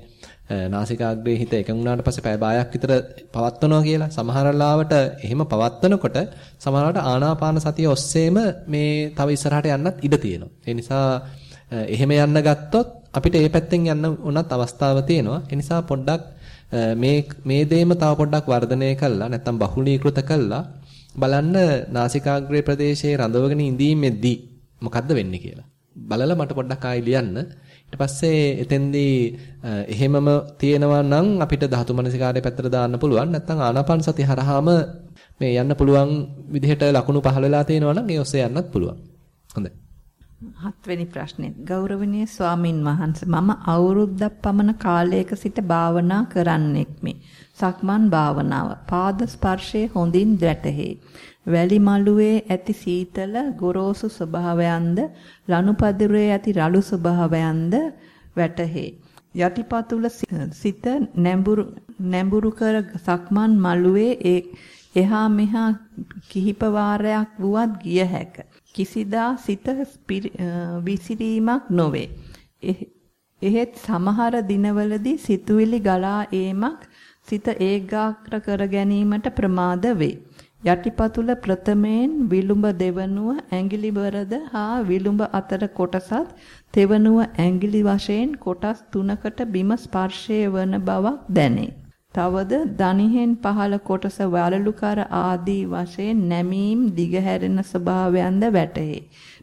නාසිකාග්‍රේ හිත එකඟ වුණාට පස්සේ පැය භාගයක් විතර පවත්වනවා කියලා. සමහර ලාවට එහෙම පවත්වනකොට සමහරවට ආනාපාන සතිය ඔස්සේම මේ තව ඉස්සරහට යන්නත් ඉඩ තියෙනවා. ඒ නිසා එහෙම යන්න ගත්තොත් අපිට ඒ පැත්තෙන් යන්න උනත් අවස්ථාව තියෙනවා. ඒ නිසා පොඩ්ඩක් මේ මේ දේම තව පොඩ්ඩක් වර්ධනය කළා නැත්නම් බහුලීකృత කළා බලන්න නාසිකාග්‍රේ ප්‍රදේශයේ රඳවගෙන ඉඳීමේදී මොකද්ද වෙන්නේ කියලා. බලලා මට පොඩ්ඩක් ආයි ලියන්න. ඊට පස්සේ එතෙන්දී එහෙමම තියෙනවා නම් අපිට ධාතු මනසිකාරය පැත්තට දාන්න පුළුවන්. නැත්නම් ආනාපාන සති හරහාම මේ යන්න පුළුවන් විදිහට ලකුණු පහළ වෙලා තියෙනවා නම් ඒ ඔස්සේ යන්නත් පුළුවන්. හොඳයි. හත්වෙනි ප්‍රශ්නේ ගෞරවනීය ස්වාමින් වහන්සේ මම අවුරුද්දක් පමණ කාලයක සිට භාවනා කරන්නෙක්මි. සක්මන් භාවනාව පාද ස්පර්ශයේ හොඳින් වැටහේ. වැලි මළුවේ ඇති සීතල ගොරෝසු ස්වභාවයන්ද ලනුපදිරේ ඇති රළු ස්වභාවයන්ද වැටහේ. යටිපතුල සිත නැඹුරු නැඹුරු කර සක්මන් මළුවේ එහා මෙහා කිහිප වාරයක් වුවත් ගිය හැකිය. කිසිදා සිත විසිරීමක් නොවේ. එහෙත් සමහර දිනවලදී සිතුවිලි ගලා ඒමක් සිත ඒකාග්‍ර කර ගැනීමට ප්‍රමාද වේ. යටිපතුල ප්‍රථමයෙන් විලුඹ දෙවනුව ඇඟිලි බරද හා විලුඹ අතර කොටසත් තෙවනුව ඇඟිලි වශයෙන් කොටස් තුනකට බිම ස්පර්ශය වන බවක් දැනේ. තවද දණිහෙන් පහළ කොටස වලලුකර ආදී වශයෙන් නැමීම් දිගහැරෙන ස්වභාවයන්ද වැටහේ.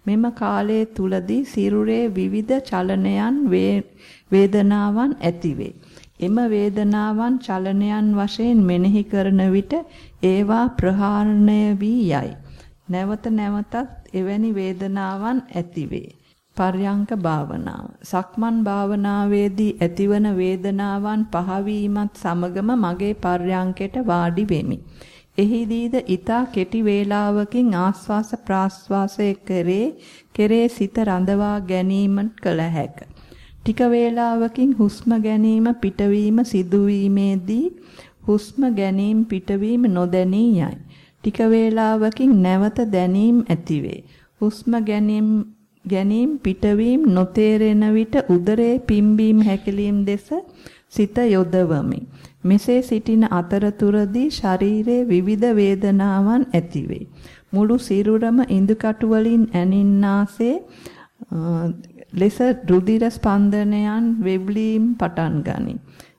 මෙම කාලයේ තුලදී සිරුරේ විවිධ චලනයන් වේදනාවන් ඇතිවේ. එම වේදනාවන් චලනයන් වශයෙන් මෙනෙහි කරන විට ඒවා ප්‍රහාණය වී යයි. නැවත නැවතත් එවැනි වේදනාවන් ඇතිවේ. පර්යංක භාවනාව. සක්මන් භාවනාවේදී ඇතිවන වේදනාවන් පහවීමත් සමගම මගේ පර්යංකයට වාඩි වෙමි. එහිදීද ඊතා කෙටි වේලාවකින් ආස්වාස ප්‍රාස්වාසයේ කරේ කෙරේ සිත රඳවා ගැනීම කළ හැක. ටික වේලාවකින් හුස්ම ගැනීම පිටවීම සිදුවීමේදී හුස්ම ගැනීම පිටවීම නොදැනී යයි. ටික වේලාවකින් නැවත දැනීම ඇතිවේ. හුස්ම ගැනීම ගැනීම පිටවීම නොතේරෙන විට උදරයේ පිම්බීම හැකිලීම් දෙස සිත යොදවමි. මෙසේ සිටින අතරතුරදී ශරීරයේ විවිධ වේදනාවන් ඇතිවේ. මුළු සිරුරම ඉඳුකටු වලින් ඇනින්නාසේ ලෙස රුධිර ස්පන්දනයන් වෙව්ලීම් පටන් ගනී.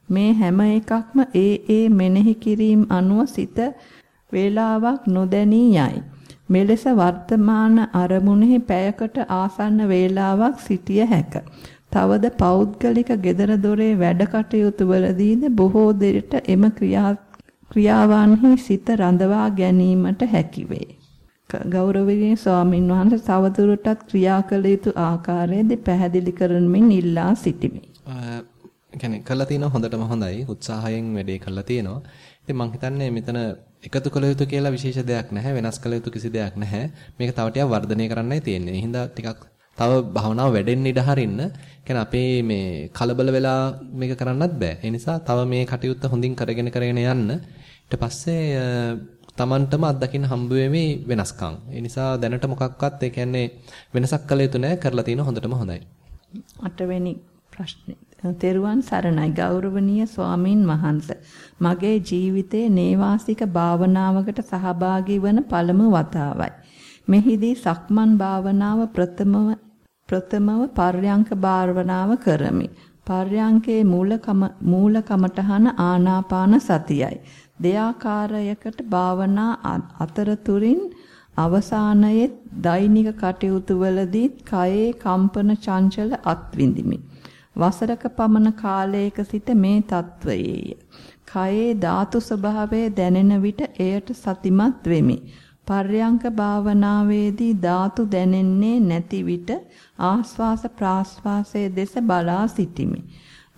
මේ හැම එකක්ම ඒ ඒ මෙනෙහි කිරීම අනුව සිත වේලාවක් නොදැනී යයි. මෙලෙස වර්තමාන අරමුණෙහි පැයකට ආසන්න වේලාවක් සිටිය හැක. තවද පෞද්ගලික gedara dore වැඩ කටයුතු වලදීද බොහෝ දෙයට එම ක්‍රියාවන්හි සිත රඳවා ගැනීමට හැකි වේ. ගෞරවනීය ස්වාමින් වහන්සේ තවදුරටත් ක්‍රියා කළ යුතු ආකාරයේදී පැහැදිලි කරමින් ඉල්ලා සිටිමි. කියන්නේ කළා තියෙනවා හොඳටම හොඳයි. උත්සාහයෙන් වැඩේ කළා තියෙනවා. ඉතින් මම හිතන්නේ මෙතන එකතු කළ යුතු කියලා විශේෂ දෙයක් නැහැ. වෙනස් කළ යුතු කිසි දෙයක් නැහැ. මේක තව ටිකක් වර්ධනය කරන්නයි තියෙන්නේ. ඒ හින්දා ටිකක් තව භවනාව වැඩෙන්න ඉඩ හරින්න. කියන්නේ අපේ මේ කලබල වෙලා මේක කරන්නත් බෑ. ඒ නිසා තව මේ කටයුත්ත හොඳින් කරගෙන කරගෙන යන්න. ඊට පස්සේ Tamanටම අත්දකින්න හම්බ වෙමි වෙනස්කම්. ඒ නිසා දැනට මොකක්වත් ඒ කියන්නේ වෙනසක් කළ යුතු නැහැ. කරලා තියෙන හොඳටම හොඳයි. අටවෙනි ප්‍රශ්නේ. තෙරුවන් සරණයි ගෞරවනීය ස්වාමින් වහන්සේ. මගේ ජීවිතයේ නේවාසික භාවනාවකට සහභාගී වන පළමු වතාවයි. මෙහිදී සක්මන් භාවනාව ප්‍රථමව ප්‍රථමව පර්යංක භාවනාව කරමි. පර්යංකේ මූලකම මූලකමටහන ආනාපාන සතියයි. දෙයාකාරයකට භාවනා අතරතුරින් අවසානයේ දෛනික කටයුතු වලදී කයේ කම්පන චංචල අත්විඳිමි. වසරක පමණ කාලයක සිට මේ తත්වයේය. කයේ ධාතු ස්වභාවය දැනෙන විට එයට සතිමත් වෙමි. පර්යංක භාවනාවේදී ධාතු දැනෙන්නේ නැති විට ආස්වාස ප්‍රාස්වාසයේ දෙස බලා සිටිමි.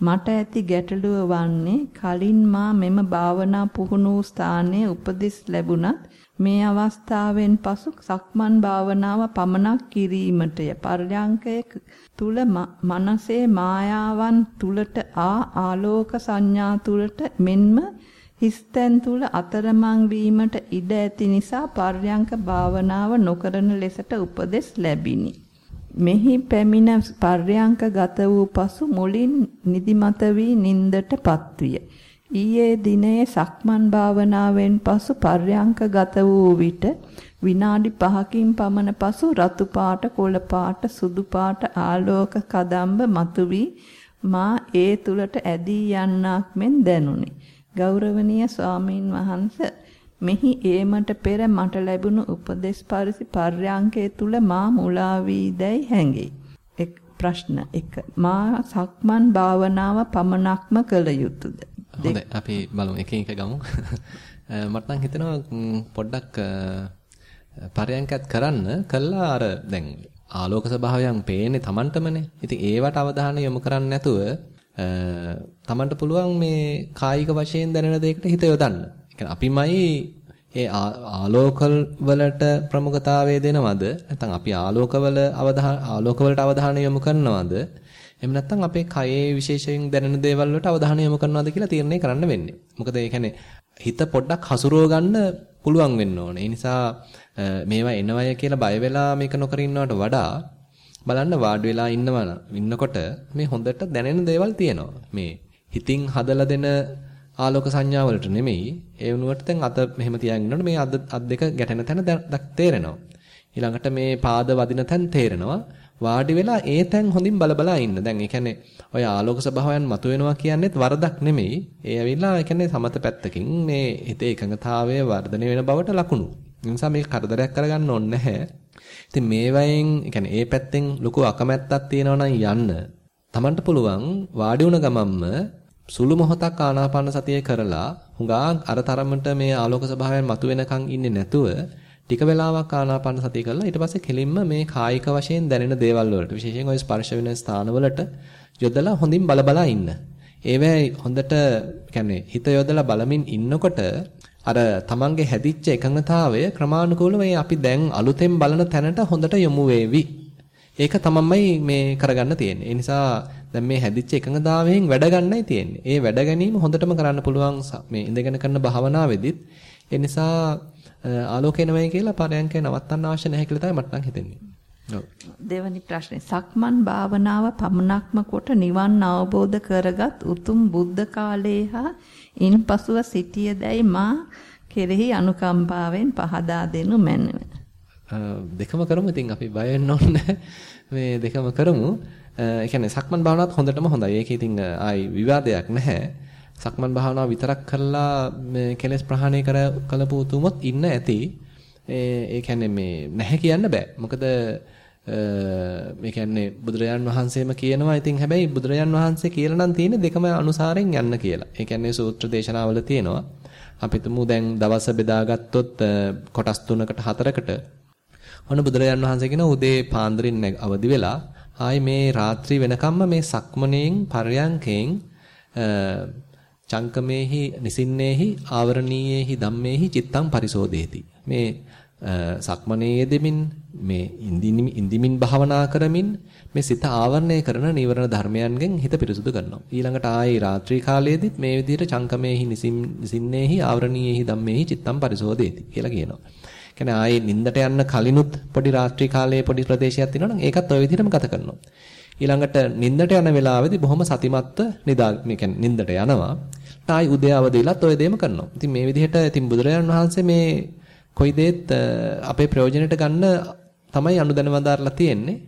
මට ඇති ගැටලුව වන්නේ කලින් මා මෙම භාවනා පුහුණු ස්ථානයේ උපදෙස් ලැබුණත් මේ අවස්ථාවෙන් පසු සක්මන් භාවනාව පමණක් කිරීමටය පර්යංකය තුල මනසේ මායාවන් තුලට ආ ආලෝක සංඥා තුලට මෙන්ම හිස්තැන් තුල අතරමං වීමට ඉඩ ඇති නිසා පර්යංක භාවනාව නොකරන ලෙසට උපදෙස් ලැබිනි. මෙහි පැමිණ පර්යංක ගත වූ පසු මුලින් නිදිමත වී නින්දටපත් විය. ඊයේ දිනේ සක්මන් භාවනාවෙන් පසු පර්යංක ගත වූ විට විනාඩි 5කින් පමණ පසු රතු පාට කොළ පාට සුදු පාට ආලෝක කදම්බ මතුවී මා ඒ තුලට ඇදී යන්නක් මෙන් දැනුනි. ගෞරවනීය ස්වාමින් වහන්සේ මෙහි ඒමට පෙර මට ලැබුණු උපදේශ පරිසි පර්යංකයේ තුල මා මුලා වී දැයි හැඟේ. එක් ප්‍රශ්න 1 මා සක්මන් භාවනාව පමණක්ම කළ යුතුයද? හොඳයි අපි බලමු එකින් එක ගමු. [laughs] මට නම් හිතෙනවා පොඩ්ඩක් පරයන්කත් කරන්න කළා අර දැන් ආලෝක ස්වභාවයන් පේන්නේ Tamanටමනේ. ඉතින් ඒවට අවධානය යොමු කරන්නේ නැතුව Tamanට පුළුවන් මේ කායික වශයෙන් දැනෙන දෙයකට හිත යොදන්න. ඒ අපිමයි ඒ ආලෝක වලට ප්‍රමුඛතාවය දෙනවද? නැත්නම් අපි ආලෝකවල අවධාන ආලෝක වලට අවධානය යොමු කරනවද? එහෙම නැත්නම් අපේ කයේ විශේෂයෙන් දැනෙන දේවල් වලට අවධානය යොමු කරනවද කියලා තීරණය කරන්න වෙන්නේ. මොකද ඒ කියන්නේ හිත පොඩ්ඩක් හසුරුව ගන්න පුළුවන් වෙන්න ඕනේ. ඒ නිසා මේවා එනවය කියලා බය වෙලා මේක නොකර ඉන්නවට වඩා බලන්න වාඩි වෙලා ඉන්නවා ඉන්නකොට මේ හොඳට දැනෙන දේවල් තියෙනවා. මේ හිතින් හදලා දෙන ආලෝක සංඥා වලට නෙමෙයි ඒ වුණුවට දැන් අත මෙහෙම තියාගෙන ඉන්නකොට මේ අත් දෙක ගැටෙන තැන තේරෙනවා. ඊළඟට මේ පාද වදින තැන් තේරෙනවා. වාඩි වෙලා ඒ තැන් හොඳින් බලබලා ඉන්න. දැන් ඒ කියන්නේ ඔය ආලෝක ස්වභාවයන් මතුවෙනවා කියන්නේත් වරදක් නෙමෙයි. ඒ ඇවිල්ලා ඒ කියන්නේ සමත පැත්තකින් මේ හිතේ එකඟතාවය වර්ධනය වෙන බවට ලකුණු. ඒ නිසා මේක කරදරයක් කරගන්න ඕනේ නැහැ. ඉතින් මේවයෙන් ඒ කියන්නේ ඒ පැත්තෙන් ලොකු අකමැත්තක් තියෙනවා නම් යන්න. Tamanට පුළුවන් වාඩි වුණ ගමන්ම සුළු මොහොතක් ආනාපාන සතිය කරලා හුඟා අර තරමට මේ ආලෝක ස්වභාවයන් මතුවෙනකන් ඉන්නේ නැතුව ටික වෙලාවක් ආනාපාන සතිය කරලා ඊට පස්සේ කෙලින්ම මේ කායික වශයෙන් දැනෙන දේවල් වලට විශේෂයෙන් ওই ස්පර්ශ වෙන ස්ථානවලට යොදලා හොඳින් බලබලා ඉන්න. ඒවැයි හොඳට කියන්නේ හිත යොදලා බලමින් ඉන්නකොට අර තමන්ගේ හැදිච්ච එකඟතාවය ක්‍රමානුකූලව අපි දැන් අලුතෙන් බලන තැනට හොඳට යොමු වේවි. ඒක තමන්මයි මේ කරගන්න තියෙන්නේ. ඒ නිසා දැන් මේ හැදිච්ච එකඟතාවයෙන් වැඩ ගන්නයි තියෙන්නේ. ඒ වැඩ ගැනීම හොඳටම කරන්න පුළුවන් මේ ඉඳගෙන කරන භාවනාවේදීත් ඒ නිසා ආලෝකේ නැමයි කියලා පරයන්කේ නවත්තන්න අවශ්‍ය නැහැ කියලා තමයි මට නම් හිතෙන්නේ. ඔව්. දෙවැනි ප්‍රශ්නේ සක්මන් භාවනාව පමණක්ම කොට නිවන් අවබෝධ කරගත් උතුම් බුද්ධ කාලයේ හා ඉන්පසුව සිටියදැයි මා කෙරෙහි අනුකම්පාවෙන් පහදා දෙනු මැනව. දෙකම කරමු ඉතින් අපි බය මේ දෙකම කරමු. ඒ කියන්නේ සක්මන් භාවනාවත් හොඳටම හොඳයි. ඒකේ ඉතින් ආයි විවාදයක් නැහැ. සක්මන් භාවනාව විතරක් කරලා මේ කෙලෙස් ප්‍රහාණය කර කළපු උතුමොත් ඉන්න ඇති. ඒ කියන්නේ මේ නැහැ කියන්න බෑ. මොකද මේ කියන්නේ බුදුරජාන් වහන්සේම කියනවා. ඉතින් හැබැයි බුදුරජාන් වහන්සේ කියලා නම් තියෙන්නේ දෙකම අනුසාරයෙන් යන්න කියලා. ඒ කියන්නේ සූත්‍ර දේශනාවල තියෙනවා. අපි තුමු දැන් දවස බෙදාගත්තොත් කොටස් 3කට 4කට ඔන්න බුදුරජාන් වහන්සේ කියන උදේ පාන්දරින් අවදි වෙලා ආයි මේ රාත්‍රී වෙනකම්ම මේ සක්මණේන් පර්යංකයෙන් චංකමේහි නිසින්නේහි ආවරණීයේහි ධම්මේහි චිත්තං පරිසෝදේති මේ සක්මණේ යෙදෙමින් මේ ඉන්දිමින් භාවනා කරමින් මේ සිත ආවරණය කරන නීවරණ ධර්මයන්ගෙන් හිත පිරිසුදු කරනවා. ඊළඟට ආයේ රාත්‍රී කාලයේදීත් මේ විදිහට චංකමේහි නිසින්නේහි ආවරණීයේහි ධම්මේහි චිත්තම් පරිසෝදේති කියලා කියනවා. කියන්නේ ආයේ නිින්දට යන්න කලිනුත් පොඩි රාත්‍රී කාලයේ පොඩි ප්‍රදේශයක් තියෙනවා නම් ඒකත් ওই විදිහටම ගත කරනවා. ඊළඟට නිින්දට යන වෙලාවේදී බොහොම සතිමත්ව නිදා මේ කියන්නේ නිින්දට යනවා. ආයි උදේ අවදිලත් ওই දෙයම කරනවා. ඉතින් මේ විදිහට ඉතින් බුදුරජාණන් වහන්සේ මේ කොයි දෙයත් අපේ ප්‍රයෝජනෙට ගන්න තමයි අනුදැන වදාරලා තියෙන්නේ.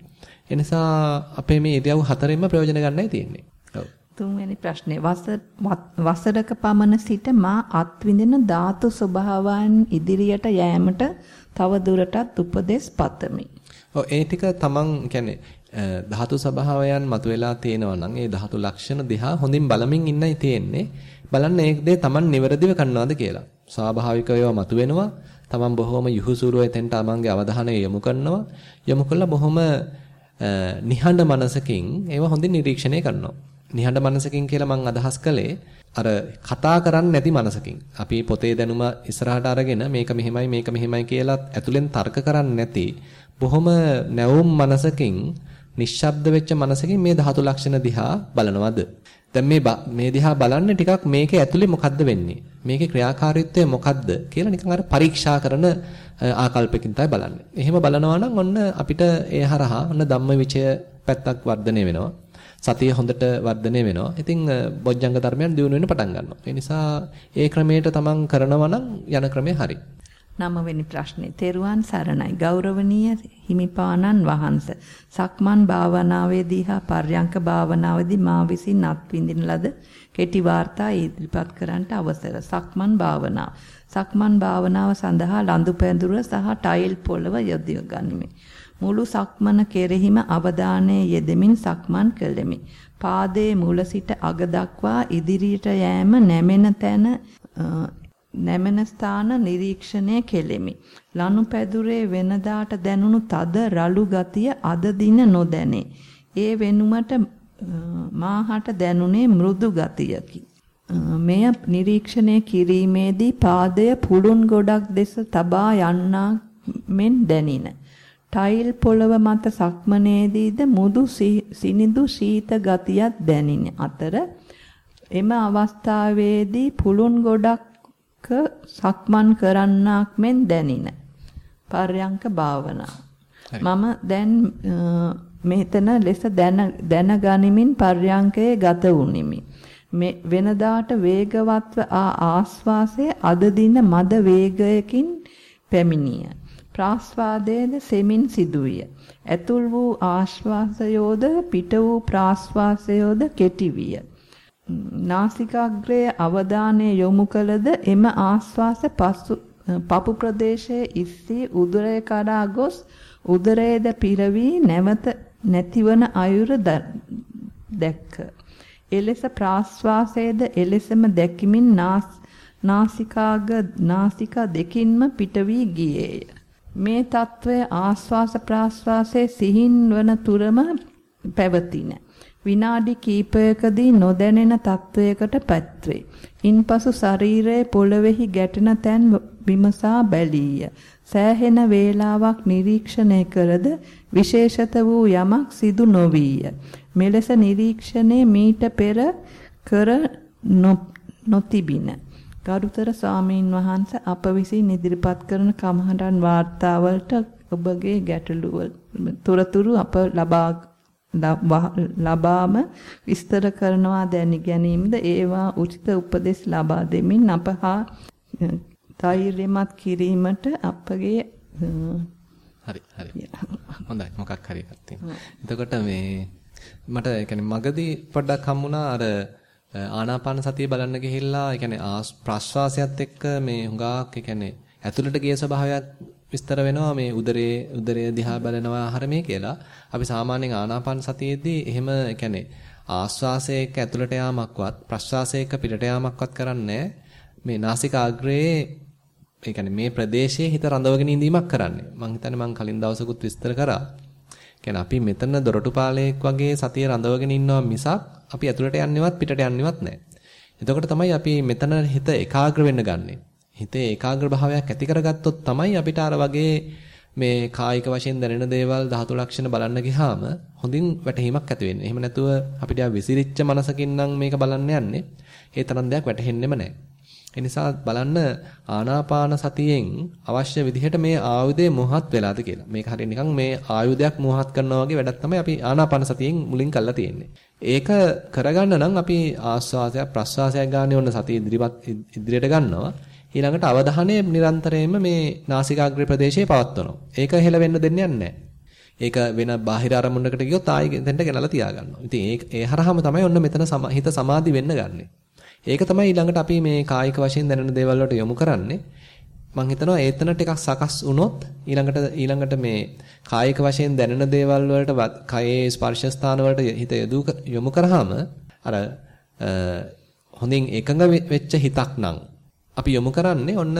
ඒ නිසා අපේ මේ ඉරියව් හතරෙන්ම ප්‍රයෝජන ගන්නයි තියෙන්නේ. ඔව්. තුන්වෙනි ප්‍රශ්නේ වසරක පමණ සිට මා අත්විඳින ධාතු ස්වභාවයන් ඉදිරියට යෑමට තව දුරටත් උපදෙස් පතමි. ඔව් ඒ ටික තමන් කියන්නේ ධාතු ස්වභාවයන් මතුවලා තේනවා නම් ඒ ධාතු ලක්ෂණ දිහා හොඳින් බලමින් ඉන්නයි තියෙන්නේ. බලන්න ඒ දේ තමන් නිවැරදිව කරනවාද කියලා. ස්වාභාවිකව ඒවා මතුවෙනවා. තමන් බොහොම යහුසුරුව එතෙන්ට තමන්ගේ අවධානය යොමු කරනවා. යොමු කළා බොහොම නිහඬ මනසකින් ඒවා හොඳින් නිරීක්ෂණය කරනවා. නිහඬ මනසකින් කියලා මම අදහස් කළේ අර කතා කරන්නේ නැති මනසකින්. අපි පොතේ දැනුම ඉස්සරහට අරගෙන මේක මෙහෙමයි මේක මෙහෙමයි කියලා ඇතුලෙන් තර්ක කරන්නේ නැති බොහොම නැවුම් මනසකින් නිශ්ශබ්ද වෙච්ච මනසකින් මේ ධාතු ලක්ෂණ දිහා බලනවද? දැන් මේ මේ දිහා බලන්නේ ටිකක් මේකේ ඇතුලේ මොකද්ද වෙන්නේ? මේකේ ක්‍රියාකාරීත්වය මොකද්ද කියලා නිකන් අර පරීක්ෂා කරන ආකල්පකින් තමයි බලන්නේ. එහෙම බලනවා නම් ඔන්න අපිට ඒ හරහා ඔන්න ධම්මවිචය පැත්තක් වර්ධනය වෙනවා. සතිය හොඳට වර්ධනය වෙනවා. ඉතින් බොජ්ජංග ධර්මයන් දියුණු වෙන්න පටන් ගන්නවා. ඒ නිසා ඒ ක්‍රමයට තමන් කරනවා නම් යන ක්‍රමය හරි. නවවෙනි ප්‍රශ්නේ. තෙරුවන් සරණයි. ගෞරවනීය හිමිපාණන් වහන්ස. සක්මන් භාවනාවේදී හා පර්යංක භාවනාවේදී මා විසින් අත්විඳින ලද කෙටි වාර්තා ඉදිරිපත් කරන්නට අවසර. සක්මන් භාවනාව. සක්මන් භාවනාව සඳහා ලඳු පැදුර සහ ටයිල් පොළව යොදව ගනිමි. මුළු සක්මන කෙරෙහිම අවධානය යෙදෙමින් සක්මන් කළෙමි. පාදයේ මුල සිට අග දක්වා ඉදිරියට යෑම නැමෙන තැන නැමෙන ස්ථාන නිරීක්ෂණය කෙලෙමි. ලනුපැදුරේ වෙනදාට දැනුණු තද රළු ගතිය අද දින නොදැනේ. ඒ වෙනුවට මාහට දැනුනේ මෘදු ගතියකි. මෙය නිරීක්ෂණය කිරීමේදී පාදය පුළුන් ගොඩක් දෙස තබා යන්නා මෙන් දැනින. ටයිල් පොළව මත සක්මනේදීද මුදු සිනිඳු ශීත ගතියක් දැනින අතර එම අවස්ථාවේදී පුළුන් ගොඩක් සක්මන් කරන්නාක් මෙන් දැනින. පර්යංක භාවනා. මම දැන් මෙතන ලෙස දැන දැනගනිමින් පර්යංකයේ ගත වුනිමි. මේ වෙනදාට වේගවත්ව ආ ආස්වාසය අද දින මද වේගයකින් පැමිණිය. ප්‍රාස්වාදයේද සෙමින් සිදුවිය. ඇතුල් වූ ආශ්වාසයෝද පිට වූ ප්‍රාශ්වාසයෝද කෙටි විය. නාසිකාග්‍රයේ අවධානය යොමු කළද එම ආශ්වාස පසු පපු ප්‍රදේශයේ ඉස්සී උදරය කරා ගොස් උදරයේද පිරවි නැවත නැතිවන අයුර දැක්ක. එලෙස ප්‍රාශ්වාසයේද එලෙසම දැකිමින් නාසිකාග නාසිකා දෙකින්ම පිට වී ගියේය. මේ తත්වය ආස්වාස ප්‍රාස්වාසයේ සිහින් වන තුරම පැවතින. විනාඩි කිහිපයකදී නොදැනෙන තත්වයකට පැත්වේ. ඉන්පසු ශරීරයේ පොළවේහි ගැටෙන තැන් විමසා බැලීය. සෑහෙන වේලාවක් නිරීක්ෂණය කරද විශේෂත වූ යමක් සිදු නොවිය. මෙලෙස නිරීක්ෂණය මීට පෙර කර නොතිබින. ගරුතර ස්වාමීන් වහන්ස අප විසින් ඉදිරිපත් කරන කමහඬන් වාර්තාවලට ඔබගේ ගැටලුව තොරතුරු අප ලබා ලබාම විස්තර කරනවා දැනි ගැනීමද ඒවා උචිත උපදෙස් ලබා දෙමින් අප හා ධෛර්යමත් කිරීමට අපගේ හරි හරි. හොඳයි. මොකක් හරි එකක් තියෙනවා. එතකොට මේ මට කියන්නේ මගදී පොඩ්ඩක් හම්බුණා අර ආනාපාන සතිය බලන්න ගිහිල්ලා කියන්නේ ප්‍රශ්වාසයත් එක්ක මේ හුඟක් කියන්නේ ඇතුළට ගිය ස්වභාවයක් විස්තර වෙනවා මේ උදරයේ උදරය දිහා බලනවා හරමේ කියලා. අපි සාමාන්‍යයෙන් ආනාපාන සතියේදී එහෙම කියන්නේ ආශ්වාසයක ඇතුළට යාමක්වත් ප්‍රශ්වාසයක පිටට යාමක්වත් කරන්නේ මේ නාසිකාග්‍රයේ ඒ කියන්නේ මේ ප්‍රදේශයේ හිත රඳවගෙන ඉඳීමක් කරන්නේ. මම හිතන්නේ මම කලින් දවසකුත් විස්තර කරා. කියන්නේ අපි මෙතන දොරටුපාලයක් වගේ සතිය රඳවගෙන ඉන්නවා මිසක් අපි ඇතුළට යන්නේවත් පිටට යන්නේවත් නැහැ. එතකොට තමයි අපි මෙතන හිත ඒකාග්‍ර වෙන්න ගන්නෙ. හිතේ ඒකාග්‍ර භාවයක් ඇති කරගත්තොත් තමයි අපිට අර වගේ මේ කායික වශයෙන් දැනෙන දේවල් ධාතු ලක්ෂණ බලන්න ගියාම හොඳින් වැටහීමක් ඇති වෙන්නේ. එහෙම නැතුව අපිට විසිරිච්ච මනසකින් නම් මේක බලන්න යන්නේ. ඒ තරම් දෙයක් වැටහෙන්නෙම නැහැ. ඒ නිසා බලන්න ආනාපාන සතියෙන් අවශ්‍ය විදිහට මේ ආයුධය මොහත් වෙලාද කියලා. මේක හරිය නිකන් මේ ආයුධයක් මොහත් කරනවා වගේ වැඩක් තමයි අපි ආනාපාන සතියෙන් මුලින් කරලා තියෙන්නේ. ඒක කරගන්න නම් අපි ආස්වාසයක් ප්‍රස්වාසයක් ගන්න ඕන සතිය ඉදිරිපත් ඉදිරියට ගන්නවා. ඊළඟට අවධානය නිරන්තරයෙන්ම මේ නාසිකාග්‍ර ප්‍රදේශයේ පවත්වනවා. ඒක හෙල වෙන්න දෙන්නේ නැහැ. ඒක වෙන බාහිර අරමුණකට ගියොත් ආයෙ එතෙන්ට ගෙනලා තියාගන්නවා. ඉතින් ඒ ඒ හරහාම තමයි ඔන්න මෙතන හිත සමාධි වෙන්න ගන්නෙ. ඒක තමයි ඊළඟට අපි මේ කායික වශයෙන් දැනෙන දේවල් වලට යොමු කරන්නේ. මම හිතනවා ඒතන ටිකක් සකස් වුණොත් ඊළඟට ඊළඟට මේ කායික වශයෙන් දැනෙන දේවල් වලට කයේ ස්පර්ශ ස්ථාන වලට හිත යොමු කරාම අර හොඳින් එකඟ වෙච්ච හිතක් නම් අපි යොමු කරන්නේ ඔන්න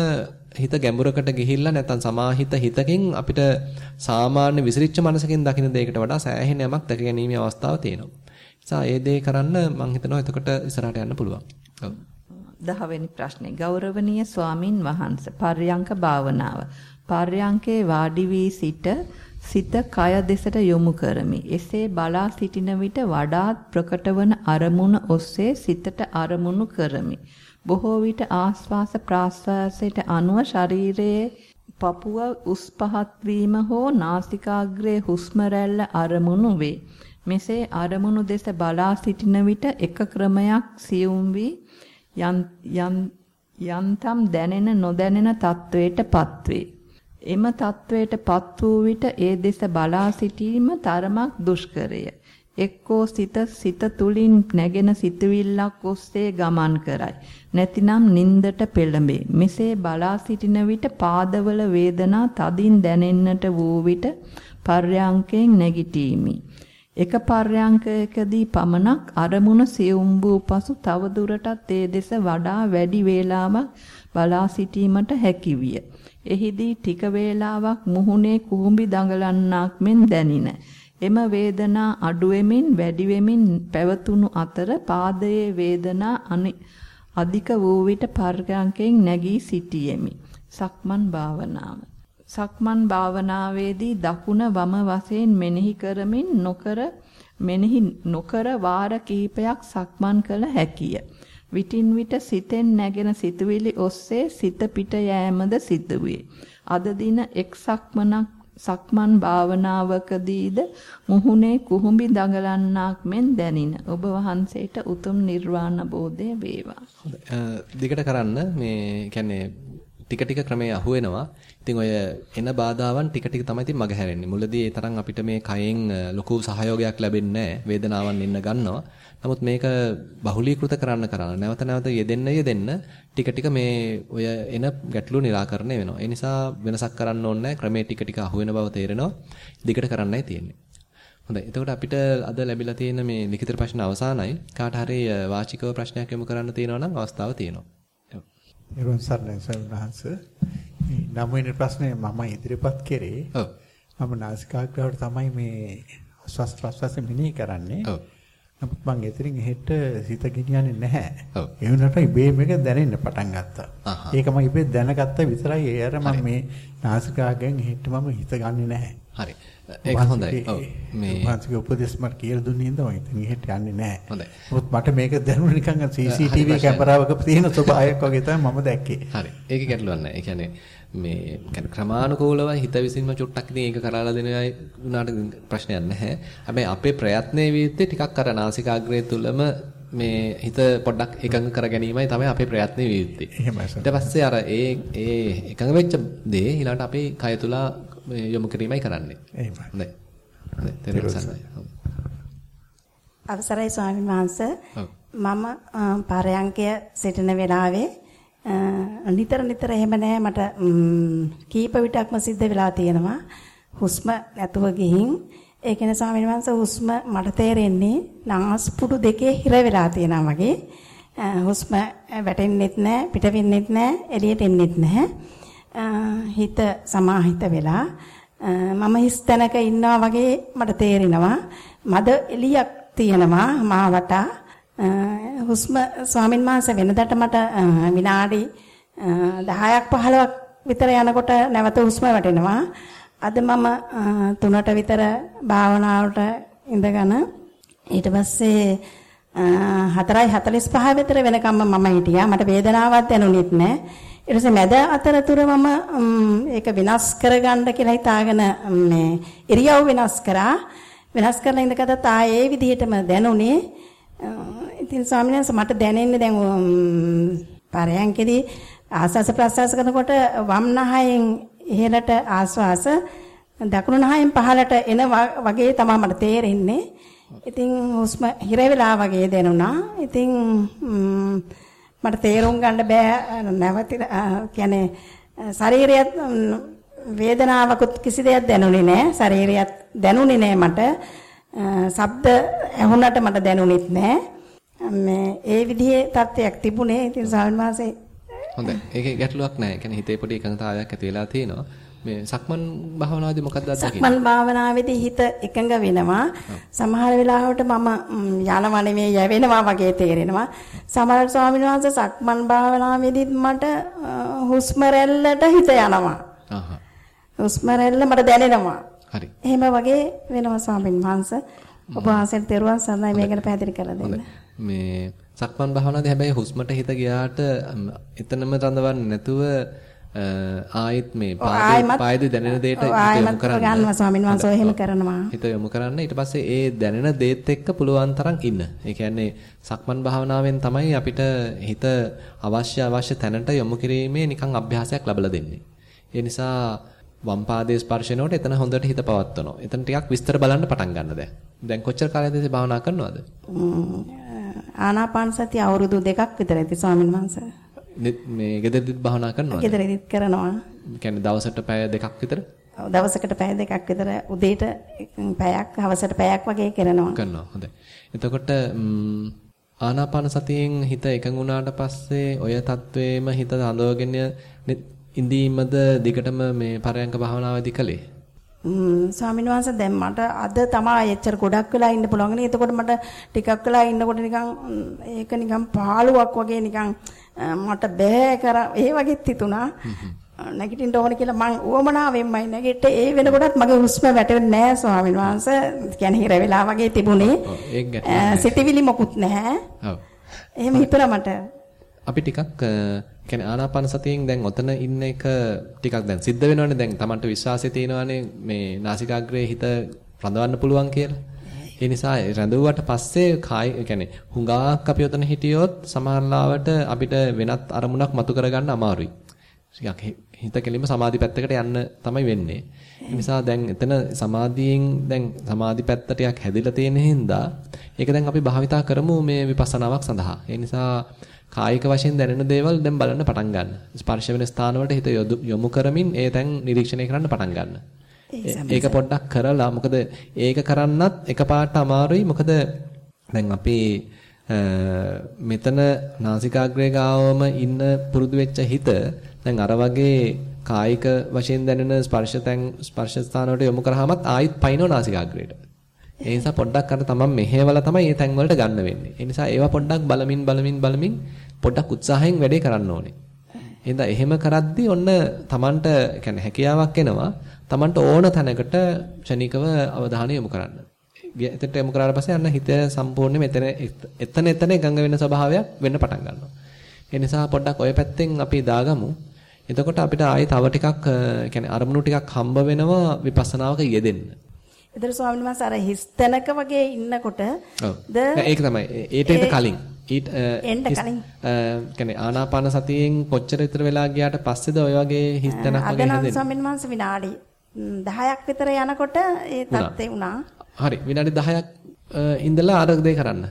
හිත ගැඹුරකට ගිහිල්ලා නැත්නම් සමාහිත හිතකින් අපිට සාමාන්‍ය විසිරිච්ච මනසකින් දකින්න දෙයකට වඩා සෑහෙන යමක් දැක ගැනීමේ අවස්ථාව තියෙනවා. නිසා ඒ දේ කරන්න මම හිතනවා එතකොට ඉස්සරහට යන්න පුළුවන්. ඔව්. දහවෙනි ප්‍රශ්නේ ගෞරවනීය ස්වාමින් වහන්සේ පර්යංක භාවනාව. පර්යංකේ වාඩි වී සිට සිත කය දෙසට යොමු කරමි. එසේ බලා සිටින විට වඩාත් ප්‍රකට වන අරමුණ ඔස්සේ සිතට අරමුණු කරමි. බොහෝ විට ආස්වාස ප්‍රාස්වාසයට අනුව ශරීරයේ පපුව උස් පහත් වීම හෝ නාසිකාග්‍රයේ හුස්ම රැල්ල අරමුණු වේ. මෙසේ අරමුණු දෙස බලා සිටින විට එක ක්‍රමයක් සියුම් වී යන්තම් දැනෙන නොදැනෙන තත්වයට පත්වේ. එම තත්වයට පත් වූ විට ඒ දෙස බලා සිටීම තරමක් දුෂ්කරය. එක්කෝ සිත සිත තුලින් නැගෙන සිතුවිල්ලක් ඔස්සේ ගමන් කරයි. නැතිනම් නින්දට පෙළඹේ. මෙසේ බලා සිටින විට පාදවල වේදනා තදින් දැනෙන්නට වූ විට පර්යාංකයෙන් නැගිටීමි. එක පර්යාංකයකදී පමණක් අරමුණ සියුම් වූ පසු තව දුරටත් ඒ දෙස වඩා වැඩි වේලාවක් බලා සිටීමට හැකිවිය. එහිදී ටික වේලාවක් මුහුණේ කුහුඹි දඟලන්නක් මෙන් දැනින. එම වේදනා අඩු වෙමින් වැඩි වෙමින් පැවතුණු අතර පාදයේ වේදනා අධික වූ විට පර්ගංකයෙන් නැගී සිටියෙමි. සක්මන් භාවනාව. සක්මන් භාවනාවේදී දකුණ වම වශයෙන් මෙනෙහි කරමින් නොකර මෙනෙහි නොකර වාර කිහිපයක් සක්මන් කළ හැකිය. විටින් විට සිතෙන් නැගෙන සිතුවිලි ඔස්සේ සිත පිට යෑමද සිදුවේ. අද දින එක් සක්මනක් සක්මන් භාවනාවකදීද මුහුණේ කුහුඹි දඟලන්නක් මෙන් දැනින ඔබ වහන්සේට උතුම් නිර්වාණ බෝධය වේවා. දිගට කරන්න මේ කියන්නේ ටික ටික ක්‍රමයේ අහුවෙනවා. ඉතින් ඔය එන බාධාවන් ටික ටික තමයි ඉතින් මගහැරෙන්නේ. මුලදී ඒ තරම් අපිට මේ කයෙන් ලොකු සහයෝගයක් ලැබෙන්නේ නැහැ. වේදනාවන් එන්න ගන්නවා. නමුත් මේක බහුලීකృత කරන්න කරන්න නැවත නැවත යෙදෙන්න යෙදෙන්න ටික ටික මේ ඔය එන ගැටලු निराකරණය වෙනවා. ඒ නිසා වෙනසක් කරන්න ඕනේ නැහැ. ක්‍රමයේ ටික ටික අහුවෙන බව තේරෙනවා. දිගට කරන්නයි තියෙන්නේ. හොඳයි. එතකොට අපිට අද ලැබිලා තියෙන මේ ලිඛිත ප්‍රශ්න අවසానයි. කාට හරි වාචිකව ප්‍රශ්නයක් යොමු කරන්න තියෙනවා නම් අවස්ථාව තියෙනවා. එරුවන් සර්ණයි සල්වහන්ස. මේ නම් වෙන ප්‍රශ්නේ මම ඉදිරිපත් කරේ. ඔව්. මම නාසිකාග්‍රහවට තමයි මේ ස්වස් ප්‍රස්වාස මිනී කරන්නේ. ඔව්. නමුත් මං එතනින් එහෙට සිත ගෙනියන්නේ නැහැ. ඔව්. ඒ වුණාට ඉබේම එක දැනෙන්න පටන් ගත්තා. ඒක මම ඉබේ දැනගත්ත විතරයි ඒ අර මම මේ නාසිකාගෙන් එහෙට මම හිත ගන්නෙ නැහැ. හරි. ඒක හොඳයි. ඔව්. මේ මානසික උපදේශ මට කියලා දුන්නේ ඉඳන් මම ඉතින් එහෙට යන්නේ නැහැ. හොඳයි. නමුත් මට මේක දැනුනේ නිකන් CCTV කැමරාවක තියෙන ස්වභාවයක් වගේ තමයි මම දැක්කේ. හරි. ඒක ගැටලුවක් නැහැ. ඒ කියන්නේ මේ කියන්නේ ක්‍රමානුකූලව හිත විසින්ම චුට්ටක් ඉතින් ඒක කරලා දෙන අය උනාට ප්‍රශ්නයක් නැහැ. හැබැයි අපේ ප්‍රයත්නයේ විදිහට ටිකක් අර නාසිකාග්‍රය තුලම මේ හිත පොඩ්ඩක් එකඟ කර ගැනීමයි තමයි අපේ ප්‍රයත්නයේ විදිහට. එහෙමයි ඊට පස්සේ අර ඒ ඒ එකඟ වෙච්ච දේ ඊළඟට අපේ කය තුල යොමු කිරීමයි කරන්නේ. එහෙමයි. හොඳයි. හොඳයි. තේරුම් අවසරයි ස්වාමීන් වහන්සේ. මම පරයන්කය සිටින වෙලාවේ නිතර නිතර එහෙම නෑ මට කීප විටක්ම සිද්ධ වෙලා තියෙනවා. හුස්ම නැතුව ගිහින් ඒ කියන්නේ ස්වාමීන් වහන්සේ හුස්ම මට තේරෙන්නේ නාස්පුඩු දෙකේ හිර වෙලා තියෙනවා වගේ. හුස්ම වැටෙන්නෙත් නැහැ, පිට වෙන්නෙත් නැහැ, එළියට එන්නෙත් නැහැ. හිත සමාහිත වෙලා මම හිස් තැනක ඉන්නවා වගේ මට තේරෙනවා. මද එළියක් තියෙනවා මා වටා. හුස්ම ස්වාමින් වහන්සේ වෙනදට මට විනාඩි 10ක් 15ක් විතර යනකොට නැවත හුස්ම වැටෙනවා. අද මම 3ට විතර භාවනාවට ඉඳගෙන ඊට පස්සේ 4:45 විතර වෙනකම්ම මම හිටියා. මට වේදනාවක් දැනුනෙත් නැහැ. ඊට පස්සේ මැද අතරතුර මම ඒක විනාශ කරගන්න කියලා හිතාගෙන මේ ඉරියව් විනාශ කරා. විනාශ කරලා ඉඳගත්තා ආයේ ඒ විදිහටම දැනුනේ. ඉතින් ස්වාමීන් වහන්සේ මට දැනෙන්නේ දැන් පරයන්කෙදී ආස්වාස ප්‍රස්වාස කරනකොට වම් නහයෙන් ඉහළට ආස්වාස දකුණු නහයෙන් පහළට එන වගේ තමයි මට තේරෙන්නේ. ඉතින් හුස්ම හිර වෙලා වගේ දැනුණා. ඉතින් මට තේරුම් ගන්න බෑ නැවතිලා කියන්නේ ශරීරයත් වේදනාවකුත් කිසි දෙයක් දැනුනේ නෑ. ශරීරයත් දැනුනේ නෑ මට. ශබ්ද ඇහුණට මට දැනුනෙත් නෑ. මේ ඒ විදිහේ තත්ත්වයක් තිබුණේ. ඉතින් ස්වාමීන් වහන්සේ හොඳයි. ඒකේ ගැටලුවක් නෑ. ඒ කියන්නේ හිතේ පොඩි එකඟතාවයක් ඇති වෙලා තියෙනවා. මේ සක්මන් භාවනාවේදී මොකක්ද අත්දැකීම? සක්මන් භාවනාවේදී හිත එකඟ වෙනවා. සමහර වෙලාවට මම යනවා නෙමෙයි යවෙනවා වගේ තේරෙනවා. සමහර ස්වාමීන් වහන්සේ සක්මන් භාවනාවේදීත් මට හුස්ම රැල්ලට හිත යනවා. අහහ. හුස්ම රැල්ල මට දැනෙනවා. හරි. එහෙම වගේ වෙනවා ස්වාමීන් වහන්සේ. ඔබ වහන්සේට තෙරුවන් සරණයි මේ ගැන පැහැදිලි කරලා දෙන්න. මේ සක්මන් භාවනාවේදී හැබැයි හුස්මට හිත ගියාට එතනම රඳවන්නේ නැතුව ආයෙත් මේ පායද දැනෙන දෙයට යොමු කරන්න. ගන්නවා ස්වාමීන් වහන්සේ එහෙම කරනවා. හිත යොමු කරන්න ඊට පස්සේ ඒ දැනෙන දේත් එක්ක පුළුවන් තරම් ඉන්න. ඒ කියන්නේ සක්මන් භාවනාවෙන් තමයි අපිට හිත අවශ්‍ය අවශ්‍ය තැනට යොමු කිරීමේ නිකන් අභ්‍යාසයක් ලැබලා දෙන්නේ. ඒ නිසා වම් පාදයේ ස්පර්ශනයට එතන හොඳට හිත පවත්වනවා. එතන ටිකක් විස්තර බලන්න පටන් ගන්න දැන්. දැන් කොච්චර කාලයක්ද භාවනා කරනවද? ආනාපාන සතිය අවුරුදු දෙකක් විතර ඇති ස්වාමීන් වහන්සේ. මේ ගෙදරදීත් භාවනා කරනවද? ගෙදරදීත් කරනවා. කියන්නේ දවසට පැය දෙකක් විතර? දවසකට පැය දෙකක් විතර උදේට පැයක් හවසට පැයක් වගේ කරනවා. කරනවා. හොඳයි. එතකොට ආනාපාන සතියෙන් හිත එකඟුණාට පස්සේ ඔය තත්වේම හිත හඳවගෙන ඉඳීමද දිගටම මේ පරයන්ක භාවනාවේදී කළේ? ස්වාමීන් වහන්සේ දැන් මට අද තමයි එච්චර ගොඩක් වෙලා ඉන්න පුළුවන්. එතකොට මට ටිකක් වෙලා ඉන්නකොට නිකන් ඒක නිකන් පාළුවක් වගේ නිකන් මට බෑ කර ඒ වගේත් හිතුණා. නැගිටින්න ඕන කියලා මං උවමනාවෙන්මයි නැගිට ඒ වෙනකොටත් මගේ හුස්ම වැටෙන්නේ නැහැ ස්වාමීන් වහන්සේ. කියන්නේ හිර වෙලා වගේ තිබුණේ. සිතවිලි මොකුත් නැහැ. ඔව්. එහෙම හිතුණා මට. අපි ටිකක් කියන්නේ ආනාපාන සතියෙන් දැන් ඔතන ඉන්න එක ටිකක් දැන් සිද්ධ වෙනවනේ දැන් Tamanට විශ්වාසය තියෙනවනේ මේ නාසිකාග්‍රේ හිත රඳවන්න පුළුවන් කියලා. ඒ නිසා රැඳුවට පස්සේ කාය කියන්නේ හුඟාක් අපි ඔතන හිටියොත් සමහරලාවට අපිට වෙනත් අරමුණක් මතු කරගන්න අමාරුයි. ටිකක් හිත කෙලින්ම සමාධි පැත්තකට යන්න තමයි වෙන්නේ. ඒ නිසා දැන් එතන සමාධියෙන් දැන් සමාධි පැත්ත ටිකක් හැදිලා තියෙන හින්දා ඒක දැන් අපි භාවිතා කරමු මේ විපස්සනාවක් සඳහා. ඒ නිසා කායික වශයෙන් දැනෙන දේවල් දැන් බලන්න පටන් ගන්න. ස්පර්ශ වෙන ස්ථානවලට හිත යොමු කරමින් ඒ දැන් නිරීක්ෂණය කරන්න පටන් ගන්න. ඒක පොඩ්ඩක් කරලා මොකද ඒක කරන්නත් එකපාරට අමාරුයි මොකද දැන් අපි මෙතන නාසිකාග්‍රේ ගාවම ඉන්න පුරුදු වෙච්ච හිත දැන් අර වගේ කායික වශයෙන් දැනෙන ස්පර්ශ තැන් ස්පර්ශ ස්ථාන වලට යොමු කරාමත් ආයිත් පයින්නෝ නාසිකාග්‍රේට. ඒ නිසා පොඩ්ඩක් අර තමන් මෙහෙවලා තමයි මේ තැන් වලට ගන්න වෙන්නේ. ඒ නිසා ඒවා පොඩ්ඩක් බලමින් බලමින් බලමින් පොඩ්ඩක් උත්සාහයෙන් වැඩේ කරන්න ඕනේ. එහෙනම් එහෙම කරද්දී ඔන්න තමන්ට يعني හැකියාවක් එනවා. තමන්ට ඕන තැනකට ක්ෂණිකව අවධානය යොමු කරන්න. එතනට යොමු කරාට පස්සේ අන්න හිත සම්පූර්ණයෙන් මෙතන එතන එතන ගංග වෙන ස්වභාවයක් වෙන්න පටන් ගන්නවා. ඒ නිසා පොඩ්ඩක් ওই පැත්තෙන් අපි දාගමු. එතකොට අපිට ආයේ තව ටිකක් يعني අරමුණු ටිකක් හම්බ වෙනවා විපස්සනාවක යෙදෙන්න. ඒතර ස්වාමීන් වහන්සේ අර හිස්තැනක වගේ ඉන්නකොට ද ඒක තමයි ඒට කලින් ඊට එන්න කලින් කියන්නේ ආනාපාන සතියෙන් කොච්චර විතර වෙලා ගියාට පස්සේද ඔය වගේ හිස්තැනක් වගේ හැදෙන්නේ අද ස්වාමීන් වහන්සේ විනාඩි 10ක් විතර යනකොට ඒ තත්ත්වේ වුණා. හරි විනාඩි 10ක් ඉඳලා අර දේ කරන්න.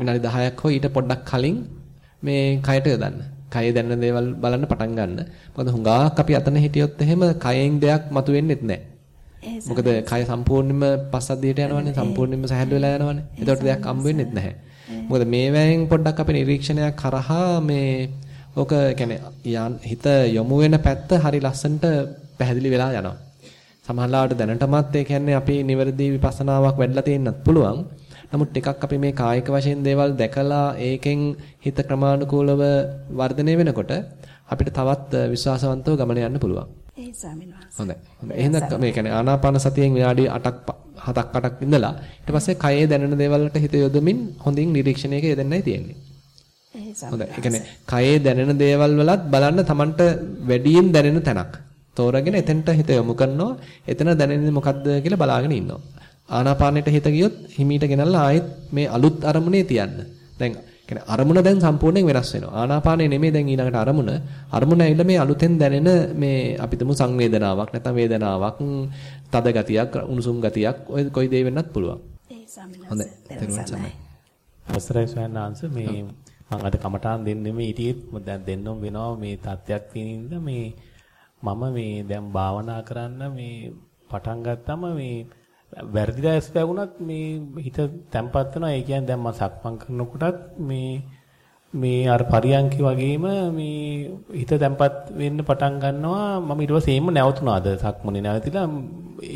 විනාඩි 10ක් හෝ ඊට පොඩ්ඩක් කලින් මේ කයට යොදන්න. කයේ දැනෙන දේවල් බලන්න පටන් ගන්න. මොකද හුඟක් අපි අතන හිටියොත් එහෙම කයෙන් දෙයක් මතුවෙන්නෙත් නැහැ. මොකද කය සම්පූර්ණයෙන්ම පස්සද්ධියට යනවනේ සම්පූර්ණයෙන්ම සැහැල්ලු වෙලා යනවනේ. ඒකට දෙයක් හම්බ වෙන්නෙත් නැහැ. මොකද මේවැයෙන් පොඩ්ඩක් අපි නිරීක්ෂණයක් කරහා මේ ඕක කියන්නේ හිත යොමු වෙන පැත්ත හරි ලස්සනට පැහැදිලි වෙලා යනවා. සමහරවිට දැනටමත් ඒ කියන්නේ අපි නිවැරදි විපස්සනාවක් වැඩිලා තියෙන්නත් පුළුවන්. නමුත් ටිකක් අපි මේ කායික වශයෙන් දේවල් දැකලා ඒකෙන් හිත ක්‍රමානුකූලව වර්ධනය වෙනකොට අපිට තවත් විශ්වාසවන්තව ගමන යන්න පුළුවන්. ඒ ස්වාමීන් වහන්සේ. හොඳයි. එහෙනම් මේ කියන්නේ ආනාපාන සතියෙන් විනාඩි 8ක් 7ක් 8ක් ඉඳලා ඊට පස්සේ කයේ දැනෙන දේවල් වලට හිත යොදමින් හොඳින් නිරීක්ෂණයක යෙදෙන්නයි තියෙන්නේ. හොඳයි. ඒ කියන්නේ කයේ දැනෙන දේවල් වලත් බලන්න Tamanට වැඩියෙන් දැනෙන තැනක්. තෝරගෙන එතෙන්ට හිත යොමු කරනවා. එතන දැනෙන්නේ මොකද්ද කියලා බලාගෙන ඉන්නවා. ආනාපානෙට හිත ගියොත් හිමීට ගෙනල්ලා ආයෙත් මේ අලුත් අරමුණේ තියන්න. දැන් කියන්නේ අරමුණ දැන් සම්පූර්ණයෙන් වෙනස් වෙනවා. ආනාපානෙ නෙමෙයි දැන් ඊළඟට අරමුණ. අරමුණ ඇවිල්ලා මේ අලුතෙන් දැනෙන මේ අපිටම සංවේදනාවක් නැත්නම් වේදනාවක්, තද ගතියක්, උණුසුම් ගතියක් ඔය කොයි දේ වෙන්නත් පුළුවන්. ඒ. තෙරුවන් අවසරයි සයන්නාංශ මේ මම අද කමටහන් දෙන්නෙම ඊටියෙත් දැන් දෙන්නම් වෙනවා මේ තත්ත්වයක් තියෙනින්ද මේ මම මේ දැන් භාවනා කරන්න මේ පටන් ගත්තම මේ වැරදිලා ඇස් වැගුණත් මේ හිත තැම්පත් වෙනවා. ඒ කියන්නේ දැන් මම සක්මන් කරනකොටත් මේ මේ අර පරියන්කි වගේම මේ හිත තැම්පත් වෙන්න පටන් ගන්නවා. මම ඊට පස්සේ එම්ම නැවතුණාද සක්මනේ නැවතිලා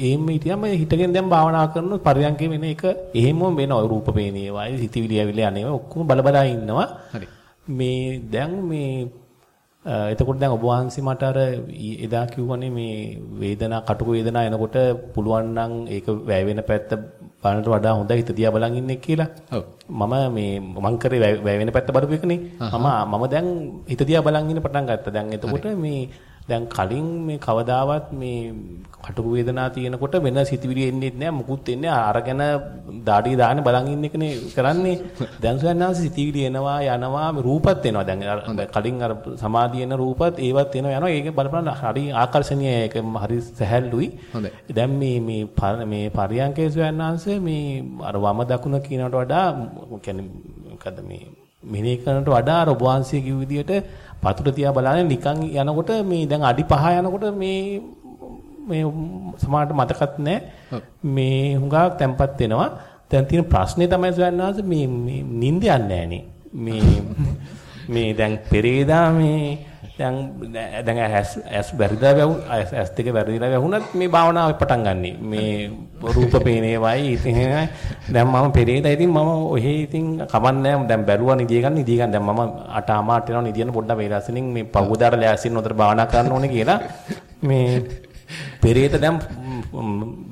එහෙම හිටියම හිතගෙන දැන් භාවනා කරන පරියන්කේ වෙන එක එහෙම වෙනවා. රූප පේනේවා, හිතවිලි ඇවිල්ලා යනවා. ඔක්කොම බල බල ඉන්නවා. හරි. මේ දැන් මේ එතකොට දැන් ඔබ වහන්සේ මට අර එදා කිව්වනේ මේ වේදනා කටුක වේදනා එනකොට පුළුවන් නම් ඒක වැය වෙන පැත්ත බලනට වඩා හොඳයි හිත දිහා බලන් ඉන්නේ කියලා. ඔව්. මම මේ මං කරේ වැය වෙන පැත්ත බලපු එකනේ. මම මම දැන් හිත දිහා බලන් ඉන්න පටන් ගත්තා. දැන් එතකොට මේ දැන් කලින් මේ කවදාවත් මේ කටුක වේදනා තියෙනකොට වෙන සිතුවිලි එන්නේ නැහැ මුකුත් එන්නේ අරගෙන දාඩිය දාගෙන බලන් ඉන්න එකනේ කරන්නේ. දැන් සයන්නාස සිතුවිලි එනවා යනවා රූපත් එනවා. දැන් කලින් අර සමාධිය එන රූපත් ඒවත් එනවා යනවා. ඒක බලපන්න හරි ආකර්ෂණීය ඒක හරි සැහැල්ලුයි. දැන් මේ මේ මේ පරියංකේ සයන්නාංශ මේ අර වම දකුණ කියනකට වඩා කියන්නේ මොකද්ද මේ මෙනෙහි කරනට වඩා වහන්සේ කිව් විදිහට පතුර තියා බලන්නේ නිකන් යනකොට මේ දැන් අඩි 5 යනකොට මේ මේ සමහරට මතකත් නැහැ. මේ හුඟක් තැම්පත් වෙනවා. දැන් තියෙන ප්‍රශ්නේ තමයි සවන්නාස මේ නිින්ද යන්නේ මේ [laughs] මේ දැන් පෙරේදා මේ දැන් දැන් ඇස් ඇස් වැරදිලා වැහු ඇස් දෙක වැරදිලා වැහුණත් මේ භාවනාව පටන් ගන්නෙ. මේ රූප පේනේවයි ඉතින් දැන් මම පෙරේදා ඉතින් මම ඔහෙ ඉතින් කමන්නේ දැන් බැලුවා නිදිය ගන්න නිදිය ගන්න. දැන් මම අට අමාට යනවා නිදියන පොඩ්ඩක් වේලාසනින් මේ පහුදාර ලෑස්තින් උතර භාවනා කරන්න ඕනේ කියලා. මේ පෙරේත දැන්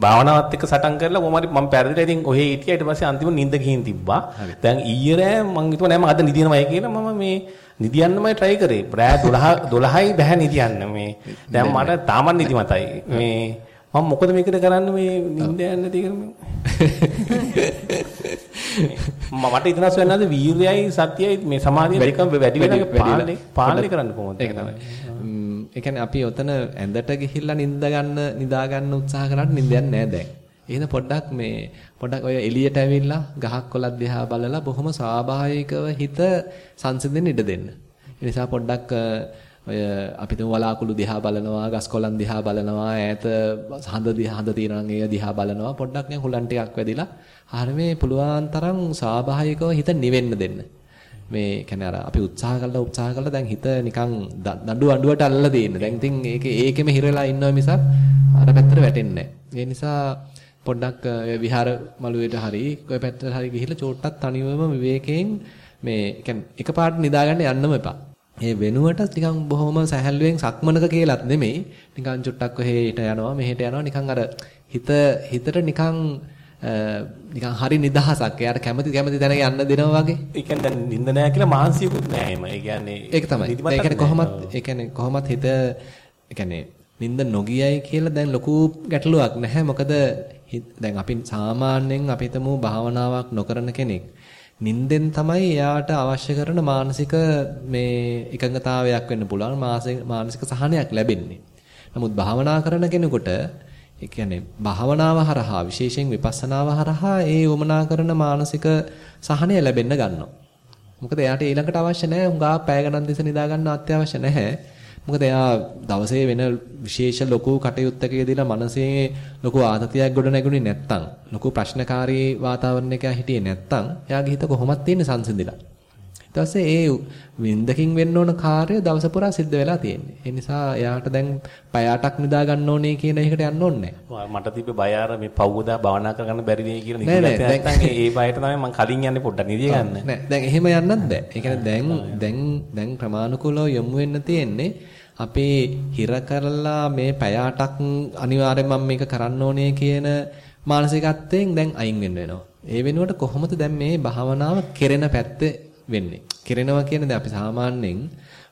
භාවනාවත් එක්ක සටන් කරලා කොහොමද මම පෙරදිලා ඉතින් ඔහෙ හිටියා. ඊට පස්සේ අන්තිම නිින්ද ගිහින් තිබ්බා. දැන් ඊයේ රෑ මම හිතුවා නෑ මම අද නිදිනවයි කියලා මම මේ නිදියන්නමයි try කරේ. රෑ 12 12යි බෑ නිදියන්න මේ. දැන් මට තාමත් නිදි මතයි. මේ මම මොකද මේකට කරන්න මේ නිින්ද යන්න තියෙන මේ. මට ඉතනස් වෙනවාද වීරයයි සත්‍යයයි මේ සමාධිය දෙකම වැඩි වෙන පාලනය පාලනය කරන්න කොහොමද? ඒක තමයි. ඒ කියන්නේ අපි ඔතන ඇඳට ගිහිල්ලා නිින්ද ගන්න නිදා ගන්න උත්සාහ කරාට නිින්දයක් නෑ දැන්. එහෙනම් පොඩ්ඩක් මේ පොඩ්ඩක් ඔය එළියට ඇවිල්ලා ගහක් කොළක් දිහා බලලා බොහොම ස්වාභාවිකව හිත සංසිඳෙන්න ඉඩ දෙන්න. ඒ නිසා පොඩ්ඩක් ඔය අපි තුමු වලාකුළු දිහා බලනවා, ගස් කොළන් දිහා බලනවා, ඈත හඳ දිහා හඳ තියෙනවා ඒ දිහා බලනවා. පොඩ්ඩක් නිකන් හුලන් ටිකක් වැදිලා හරිය මේ පුළුවන් තරම් ස්වාභාවිකව හිත නිවෙන්න දෙන්න. මේ කියන්නේ අර අපි උත්සාහ කළා උත්සාහ කළා දැන් හිත නිකන් දඬු අඬුවට අල්ලලා දෙන්න. දැන් ඉතින් ඒක ඒකෙම හිර වෙලා ඉන්නවා මිසක් අර පැත්තට වැටෙන්නේ නැහැ. ඒ නිසා පොඩ්ඩක් විහාර මළුවේට හරි කොයි පැත්තට හරි ගිහිල්ලා චෝට්ටක් තනිවම විවේකයෙන් මේ කියන්නේ එකපාරට නිදාගන්න යන්නම එපා. ඒ වෙනුවට නිකන් බොහොම සැහැල්ලුවෙන් සක්මනක කියලාත් නෙමෙයි නිකන් චුට්ටක් කොහෙට යනවා මෙහෙට යනවා නිකන් අර හිත හිතට නිකන් නිකන් හරි නිදහසක්. එයාට කැමති කැමති තැනක යන්න දෙනවා වගේ. ඒ කියන්නේ දැන් නිින්ද නැහැ කියලා මානසිකුත් නැහැ එම. ඒ කියන්නේ ඒක තමයි. ඒ කියන්නේ කොහොමත් ඒ කියන්නේ කොහොමත් හිත ඒ කියන්නේ නිින්ද නොගියයි කියලා දැන් ලොකු ගැටලුවක් නැහැ. මොකද දැන් අපි සාමාන්‍යයෙන් අපි හිතමු භාවනාවක් නොකරන කෙනෙක් නිින්දෙන් තමයි එයාට අවශ්‍ය කරන මානසික මේ එකඟතාවයක් වෙන්න පුළුවන් මානසික සහනයක් ලැබෙන්නේ. නමුත් භාවනා කරන කෙනෙකුට ඒ කියන්නේ භාවනාව හරහා විශේෂයෙන් විපස්සනාව හරහා ඒ වමනා කරන මානසික සහනය ලැබෙන්න ගන්නවා. මොකද එයාට ඊළඟට අවශ්‍ය නැහැ හුඟා පැය ගණන් තිස්සේ නිදා ගන්න අත්‍යවශ්‍ය නැහැ. මොකද එයා දවසේ වෙන විශේෂ ලොකු කටයුත්තක යෙදিলা මනසේ ලොකු ආතතියක් ගොඩ නැගුණේ නැත්තම් ලොකු ප්‍රශ්නකාරී වාතාවරණයක හිටියේ නැත්තම් එයාගේ හිත කොහොමද තියෙන්නේ සංසිඳිලා. ඊට පස්සේ ඒ වින්දකින් වෙන්න ඕන කාර්ය දවස පුරා සිද්ධ වෙලා තියෙන්නේ. ඒ නිසා එයාට දැන් පැය 8ක් නිදා ගන්න ඕනේ කියන එකට යන්න ඕනේ මට තිබ්බ බය අර මේ පව්වදා භවනා කරගන්න බැරි නේ කියලා නිදිලා නැත්නම් ඒ බයට තමයි මම කලින් යන්නේ පොඩ්ඩක් නිදිය ගන්න. නෑ දැන් එහෙම යන්නත් බෑ. ඒ කියන්නේ දැන් දැන් දැන් ක්‍රමානුකූලව යොමු වෙන්න තියෙන්නේ අපේ හිර කරලා මේ පැය 8ක් අනිවාර්යෙන් මම මේක කරන්න ඕනේ කියන මානසිකත්වයෙන් දැන් අයින් වෙන්න වෙනවා. ඒ වෙනුවට කොහොමද දැන් මේ භාවනාව කෙරෙන පැත්තේ වෙන්නේ. කෙරෙනවා කියන්නේ අපි සාමාන්‍යයෙන්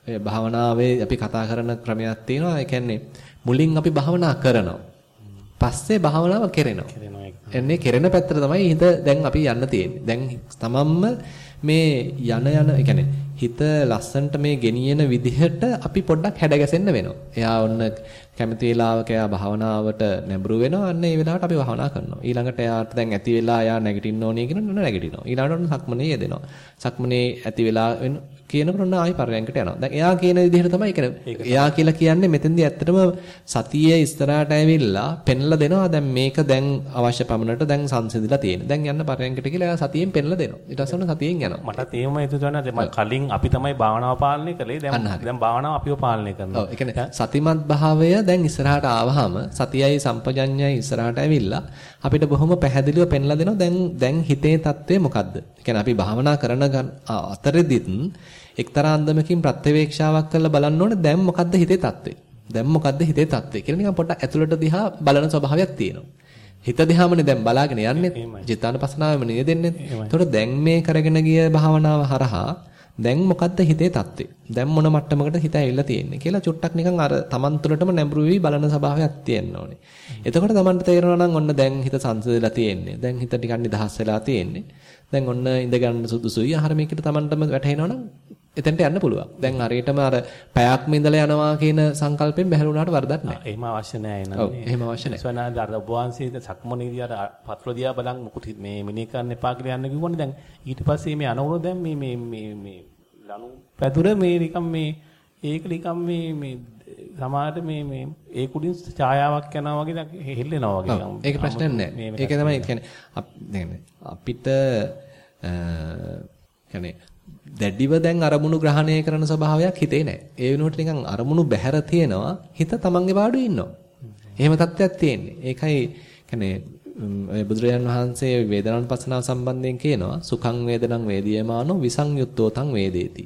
ඔය භාවනාවේ අපි කතා කරන ක්‍රමයක් තියෙනවා. ඒ කියන්නේ මුලින් අපි භාවනා කරනවා. පස්සේ භාවනාව කෙරෙනවා. එන්නේ කෙරෙන පැත්තට තමයි හිත දැන් අපි යන්න තියෙන්නේ. දැන් තමන්ම මේ යන යන ඒ කියන්නේ හිත ලස්සන්ට මේ ගෙනියන විදිහට අපි පොඩ්ඩක් හැඩගැසෙන්න වෙනවා. එයා ඔන්න කැමති වෙලාවක එයා භාවනාවට නැඹුරු වෙනවා. අන්න ඒ වෙලාවට අපි භාවනා කරනවා. ඊළඟට එයාට දැන් ඇති වෙලා එයා නැගිටින්න ඕනේ කියන නෝ නැගිටිනවා. ඊළඟට ඔන්න සක්මනේ යෙදෙනවා. සක්මනේ ඇති වෙලා කියනකොට ඔන්න ආයි පරයන්කට යනවා. දැන් එයා කියන විදිහට තමයි කියන්නේ. එයා කියලා කියන්නේ මෙතෙන්දී ඇත්තටම සතියේ ඉස්සරහට ඇවිල්ලා පෙන්ලා දෙනවා. දැන් මේක දැන් අවශ්‍ය පමණට දැන් සංසිඳිලා තියෙන. දැන් යන්න පරයන්කට කියලා එයා සතියෙන් පෙන්ලා දෙනවා. ඊට පස්සේ සතියෙන් යනවා. මට තේම හිතුවා කලින් අපි තමයි භාවනාව පාලනය කළේ. දැන් දැන් භාවනාව අපිව පාලනය කරනවා. ඔව් ඒ කියන්නේ සතිමත් භාවය දැන් ඉස්සරහට ආවහම සතියයි සම්පජඤ්ඤයයි ඉස්සරහට ඇවිල්ලා අපිට බොහොම පැහැදිලිව පෙන්ලා දෙනවා දැන් දැන් හිතේ తත්වය මොකද්ද? කියන්නේ අපි භාවනා කරන අතරෙදිත් එක්තරා අන්දමකින් ප්‍රත්‍යවේක්ෂාවක් කරලා බලන්න ඕනේ දැන් මොකද්ද හිතේ తත්වය? දැන් මොකද්ද හිතේ తත්වය කියලා නිකන් පොඩ්ඩක් ඇතුළට දිහා බලන ස්වභාවයක් තියෙනවා. හිත දිහාමනේ දැන් බලාගෙන යන්නේ. චිත්තානපසනාවෙම නේදෙන්නේ. එතකොට දැන් මේ කරගෙන ගිය භාවනාව හරහා දැන් මොකද්ද හිතේ தත්ත්වය? දැන් මොන මට්ටමකට හිත ඇවිල්ලා තියෙන්නේ කියලා චුට්ටක් නිකන් අර Taman තුළටම නැඹුරු වෙවි බලන ස්වභාවයක් තියෙන්න ඕනේ. එතකොට Tamanට තේරෙනවා නම් ඔන්න දැන් හිත සංසිඳලා තියෙන්නේ. දැන් හිත ටිකක් නිදහස් වෙලා තියෙන්නේ. දැන් ඔන්න ඉඳ ගන්න සුදුසුයි. ආහාර මේකට Tamanටම වැටහෙනවා නම් එතනට යන්න පුළුවන්. දැන් හරියටම අර පැයක්ම ඉඳලා යනවා කියන සංකල්පයෙන් බැහැර වුණාට වරදක් නැහැ. එහෙම අවශ්‍ය නැහැ නේද? ඔව් එහෙම අවශ්‍ය නැහැ. ස්වනාද අර ඔබ වහන්සේ සක්මනේදී අර පත්‍ර දිහා බලන් මුකුත් මේ මිනේ කරන්න එපා කියලා යන්න කිව්වනේ දැන් ඊට පස්සේ මේ අනවර දැන් මේ මේ මේ පැදුර මේ නිකන් මේ ඒක නිකන් මේ මේ සමහරට මේ මේ ඒ කුඩින් ඡායාවක් යනවා වගේ හෙල්ලෙනවා වගේ. ඒක ප්‍රශ්නයක් නෑ. ඒක තමයි කියන්නේ අපිට කියන්නේ දැඩිව දැන් අරමුණු ග්‍රහණය කරන ස්වභාවයක් හිතේ නැහැ. ඒ වෙනුවට නිකන් අරමුණු බැහැර තියෙනවා හිත තමන්ගේ පාඩුවේ ඉන්නවා. එහෙම තත්ත්වයක් තියෙන්නේ. ඒකයි කියන්නේ බුදුරජාන් වහන්සේ වේදනානුපස්සනාව සම්බන්ධයෙන් කියනවා සුඛං වේදනං වේදියමානෝ විසංයුත්තෝ තං වේදේති.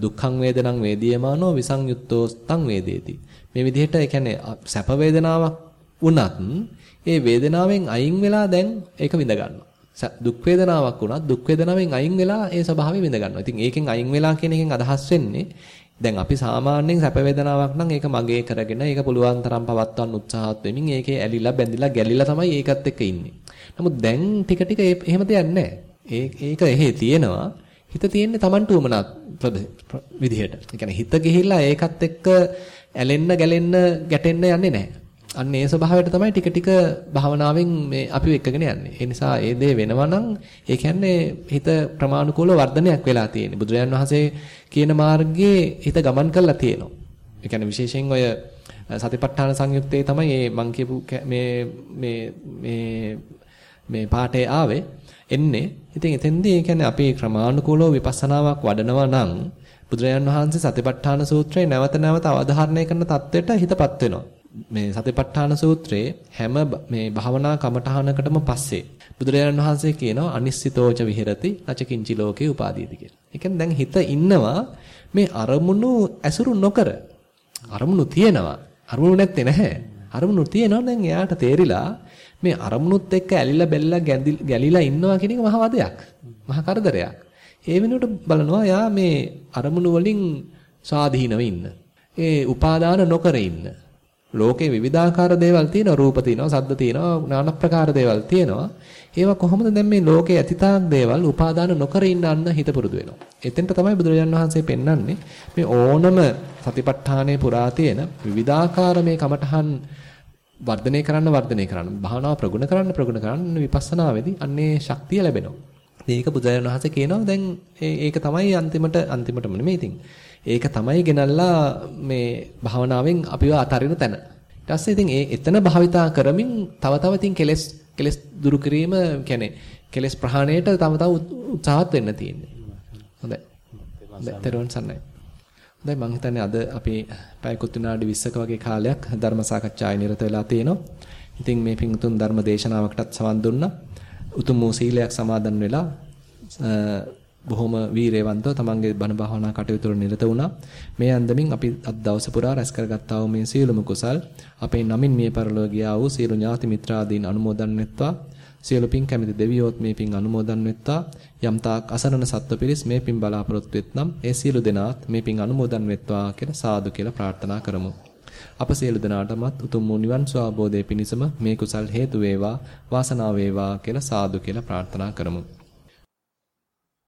දුක්ඛං වේදනං වේදියමානෝ විසංයුත්තෝ තං වේදේති. මේ විදිහට ඒ කියන්නේ සැප වේදනාවක් වුණත් ඒ වේදනාවෙන් අයින් වෙලා දැන් ඒක විඳ ගන්නවා. දුක් වේදනාවක් වුණත් දුක් වේදනාවෙන් අයින් වෙලා ඒ ස්වභාවය විඳ ගන්නවා. ඉතින් ඒකෙන් අයින් වෙලා කියන එකෙන් අදහස් වෙන්නේ දැන් අපි සාමාන්‍යයෙන් සැප වේදනාවක් නම් ඒක මගේ කරගෙන ඒක පුළුවන් තරම් පවත්වන්න උත්සාහත් වෙමින් ඒකේ ඇලිලා බැඳිලා ගැලිලා තමයි ඒකත් එක්ක ඉන්නේ. නමුත් දැන් ටික ටික එහෙම දෙයක් නැහැ. ඒක එහෙ තියෙනවා. හිත තියෙන්නේ Tamanට උමනා විදිහට. ඒ කියන්නේ හිත ගිහිල්ලා ඒකත් එක්ක ඇලෙන්න ගැලෙන්න ගැටෙන්න යන්නේ නැහැ. අන්න ඒ ස්වභාවයට තමයි ටික ටික භවනාවෙන් මේ අපි එක්කගෙන යන්නේ. ඒ නිසා ඒ දේ වෙනවා නම් ඒ කියන්නේ හිත ප්‍රමාණිකෝල වර්ධනයක් වෙලා තියෙන්නේ. බුදුරජාන් වහන්සේ කියන මාර්ගයේ හිත ගමන් කරලා තියෙනවා. ඒ කියන්නේ විශේෂයෙන් ඔය සතිපට්ඨාන සංයුත්තේ තමයි මේ මං කියපු මේ මේ මේ මේ පාඩේ ආවේ එන්නේ. ඉතින් එතෙන්දී ඒ කියන්නේ අපි ක්‍රමානුකූලව විපස්සනාවක් වඩනවා නම් බුදුරජාන් වහන්සේ සතිපට්ඨාන සූත්‍රය නැවත නැවත අවධාරණය කරන தත්වෙට හිතපත් වෙනවා. මේ සතිපට්ඨාන සූත්‍රයේ හැම මේ භාවනා කමඨහනකටම පස්සේ බුදුරජාණන් වහන්සේ කියනවා අනිශ්චිතෝච විහෙරති නචකින්චි ලෝකේ උපාදීති කියලා. ඒ කියන්නේ දැන් හිත ඉන්නවා මේ අරමුණු ඇසුරු නොකර අරමුණු තියෙනවා. අරමුණු නැත්තේ නැහැ. අරමුණු තියෙනවා දැන් එයාට තේරිලා මේ අරමුණුත් එක්ක ඇලිලා බැල්ලා ගැලිලා ඉන්නවා කියන එක මහ වදයක්. මහ කරදරයක්. ඒ වෙනුවට බලනවා යා මේ අරමුණු වලින් ස්වාධීනව ඉන්න. ඒ උපාදාන නොකර ඉන්න. ලෝකේ විවිධාකාර දේවල් තියෙනවා. රූප තියෙනවා සද්ද තියෙනවා নানা ප්‍රකාර දේවල් තියෙනවා. ඒවා කොහොමද දැන් මේ ලෝකේ ඇතිතාක් දේවල් උපාදාන නොකර ඉන්න අන්න හිත පුරුදු වෙනවා. එතෙන්ට තමයි බුදුරජාණන් වහන්සේ පෙන්වන්නේ මේ ඕනම සතිපට්ඨානයේ පුරා තියෙන විවිධාකාර මේ කමඨහන් වර්ධනය කරන්න වර්ධනය කරන්න භාවනාව ප්‍රගුණ කරන්න ප්‍රගුණ කරන්න විපස්සනාවේදී අන්නේ ශක්තිය ලැබෙනවා. ඒක බුදුරජාණන් වහන්සේ කියනවා. දැන් ඒක තමයි අන්තිමට අන්තිමටම නෙමෙයි ඉතින්. ඒක තමයි ගෙනල්ලා මේ භාවනාවෙන් අපිව අතරින තැන. ඊට පස්සේ ඉතින් ඒ එතන භාවිතා කරමින් තව තව ඉතින් කෙලස් කෙලස් දුරු කිරීම කියන්නේ කෙලස් ප්‍රහාණයට තව තව උත්සාහත් වෙන්න තියෙන්නේ. හොඳයි. තෙරුවන් සරණයි. හොඳයි මම හිතන්නේ අද අපි පැයකුත් විනාඩි 20ක වගේ කාලයක් ධර්ම සාකච්ඡාවේ නිරත වෙලා තියෙනවා. ඉතින් මේ පිංතුන් ධර්ම දේශනාවකටත් සවන් දුන්නා. උතුම් වූ සීලයක් සමාදන් වෙලා බොහොම වීරයවන්තව තමන්ගේ බණ භාවනා කටයුතු වල නිරත වුණා. මේ අන්දමින් අපි අද දවස පුරා රැස් කරගත්තා වූ මේ සියලුම කුසල් අපේ නමින් මිය පරලෝ ගියා වූ සියලු ඥාති මිත්‍රාදීන් අනුමෝදන් වෙත්වා. සියලු පින් කැමති දෙවියෝත් මේ පින් අනුමෝදන් වෙත්වා. යම් තාක් අසරණ සත්ව පිරිස් මේ පින් බලාපොරොත්තු වෙත්නම් ඒ සියලු දෙනාත් මේ පින් අනුමෝදන් වෙත්වා කියලා සාදු කියලා ප්‍රාර්ථනා කරමු. අප සියලු දෙනාටමත් උතුම් වූ නිවන් ස්වාබෝධය පිණිසම මේ කුසල් හේතු වේවා වාසනාව වේවා කියලා සාදු කියලා ප්‍රාර්ථනා කරමු.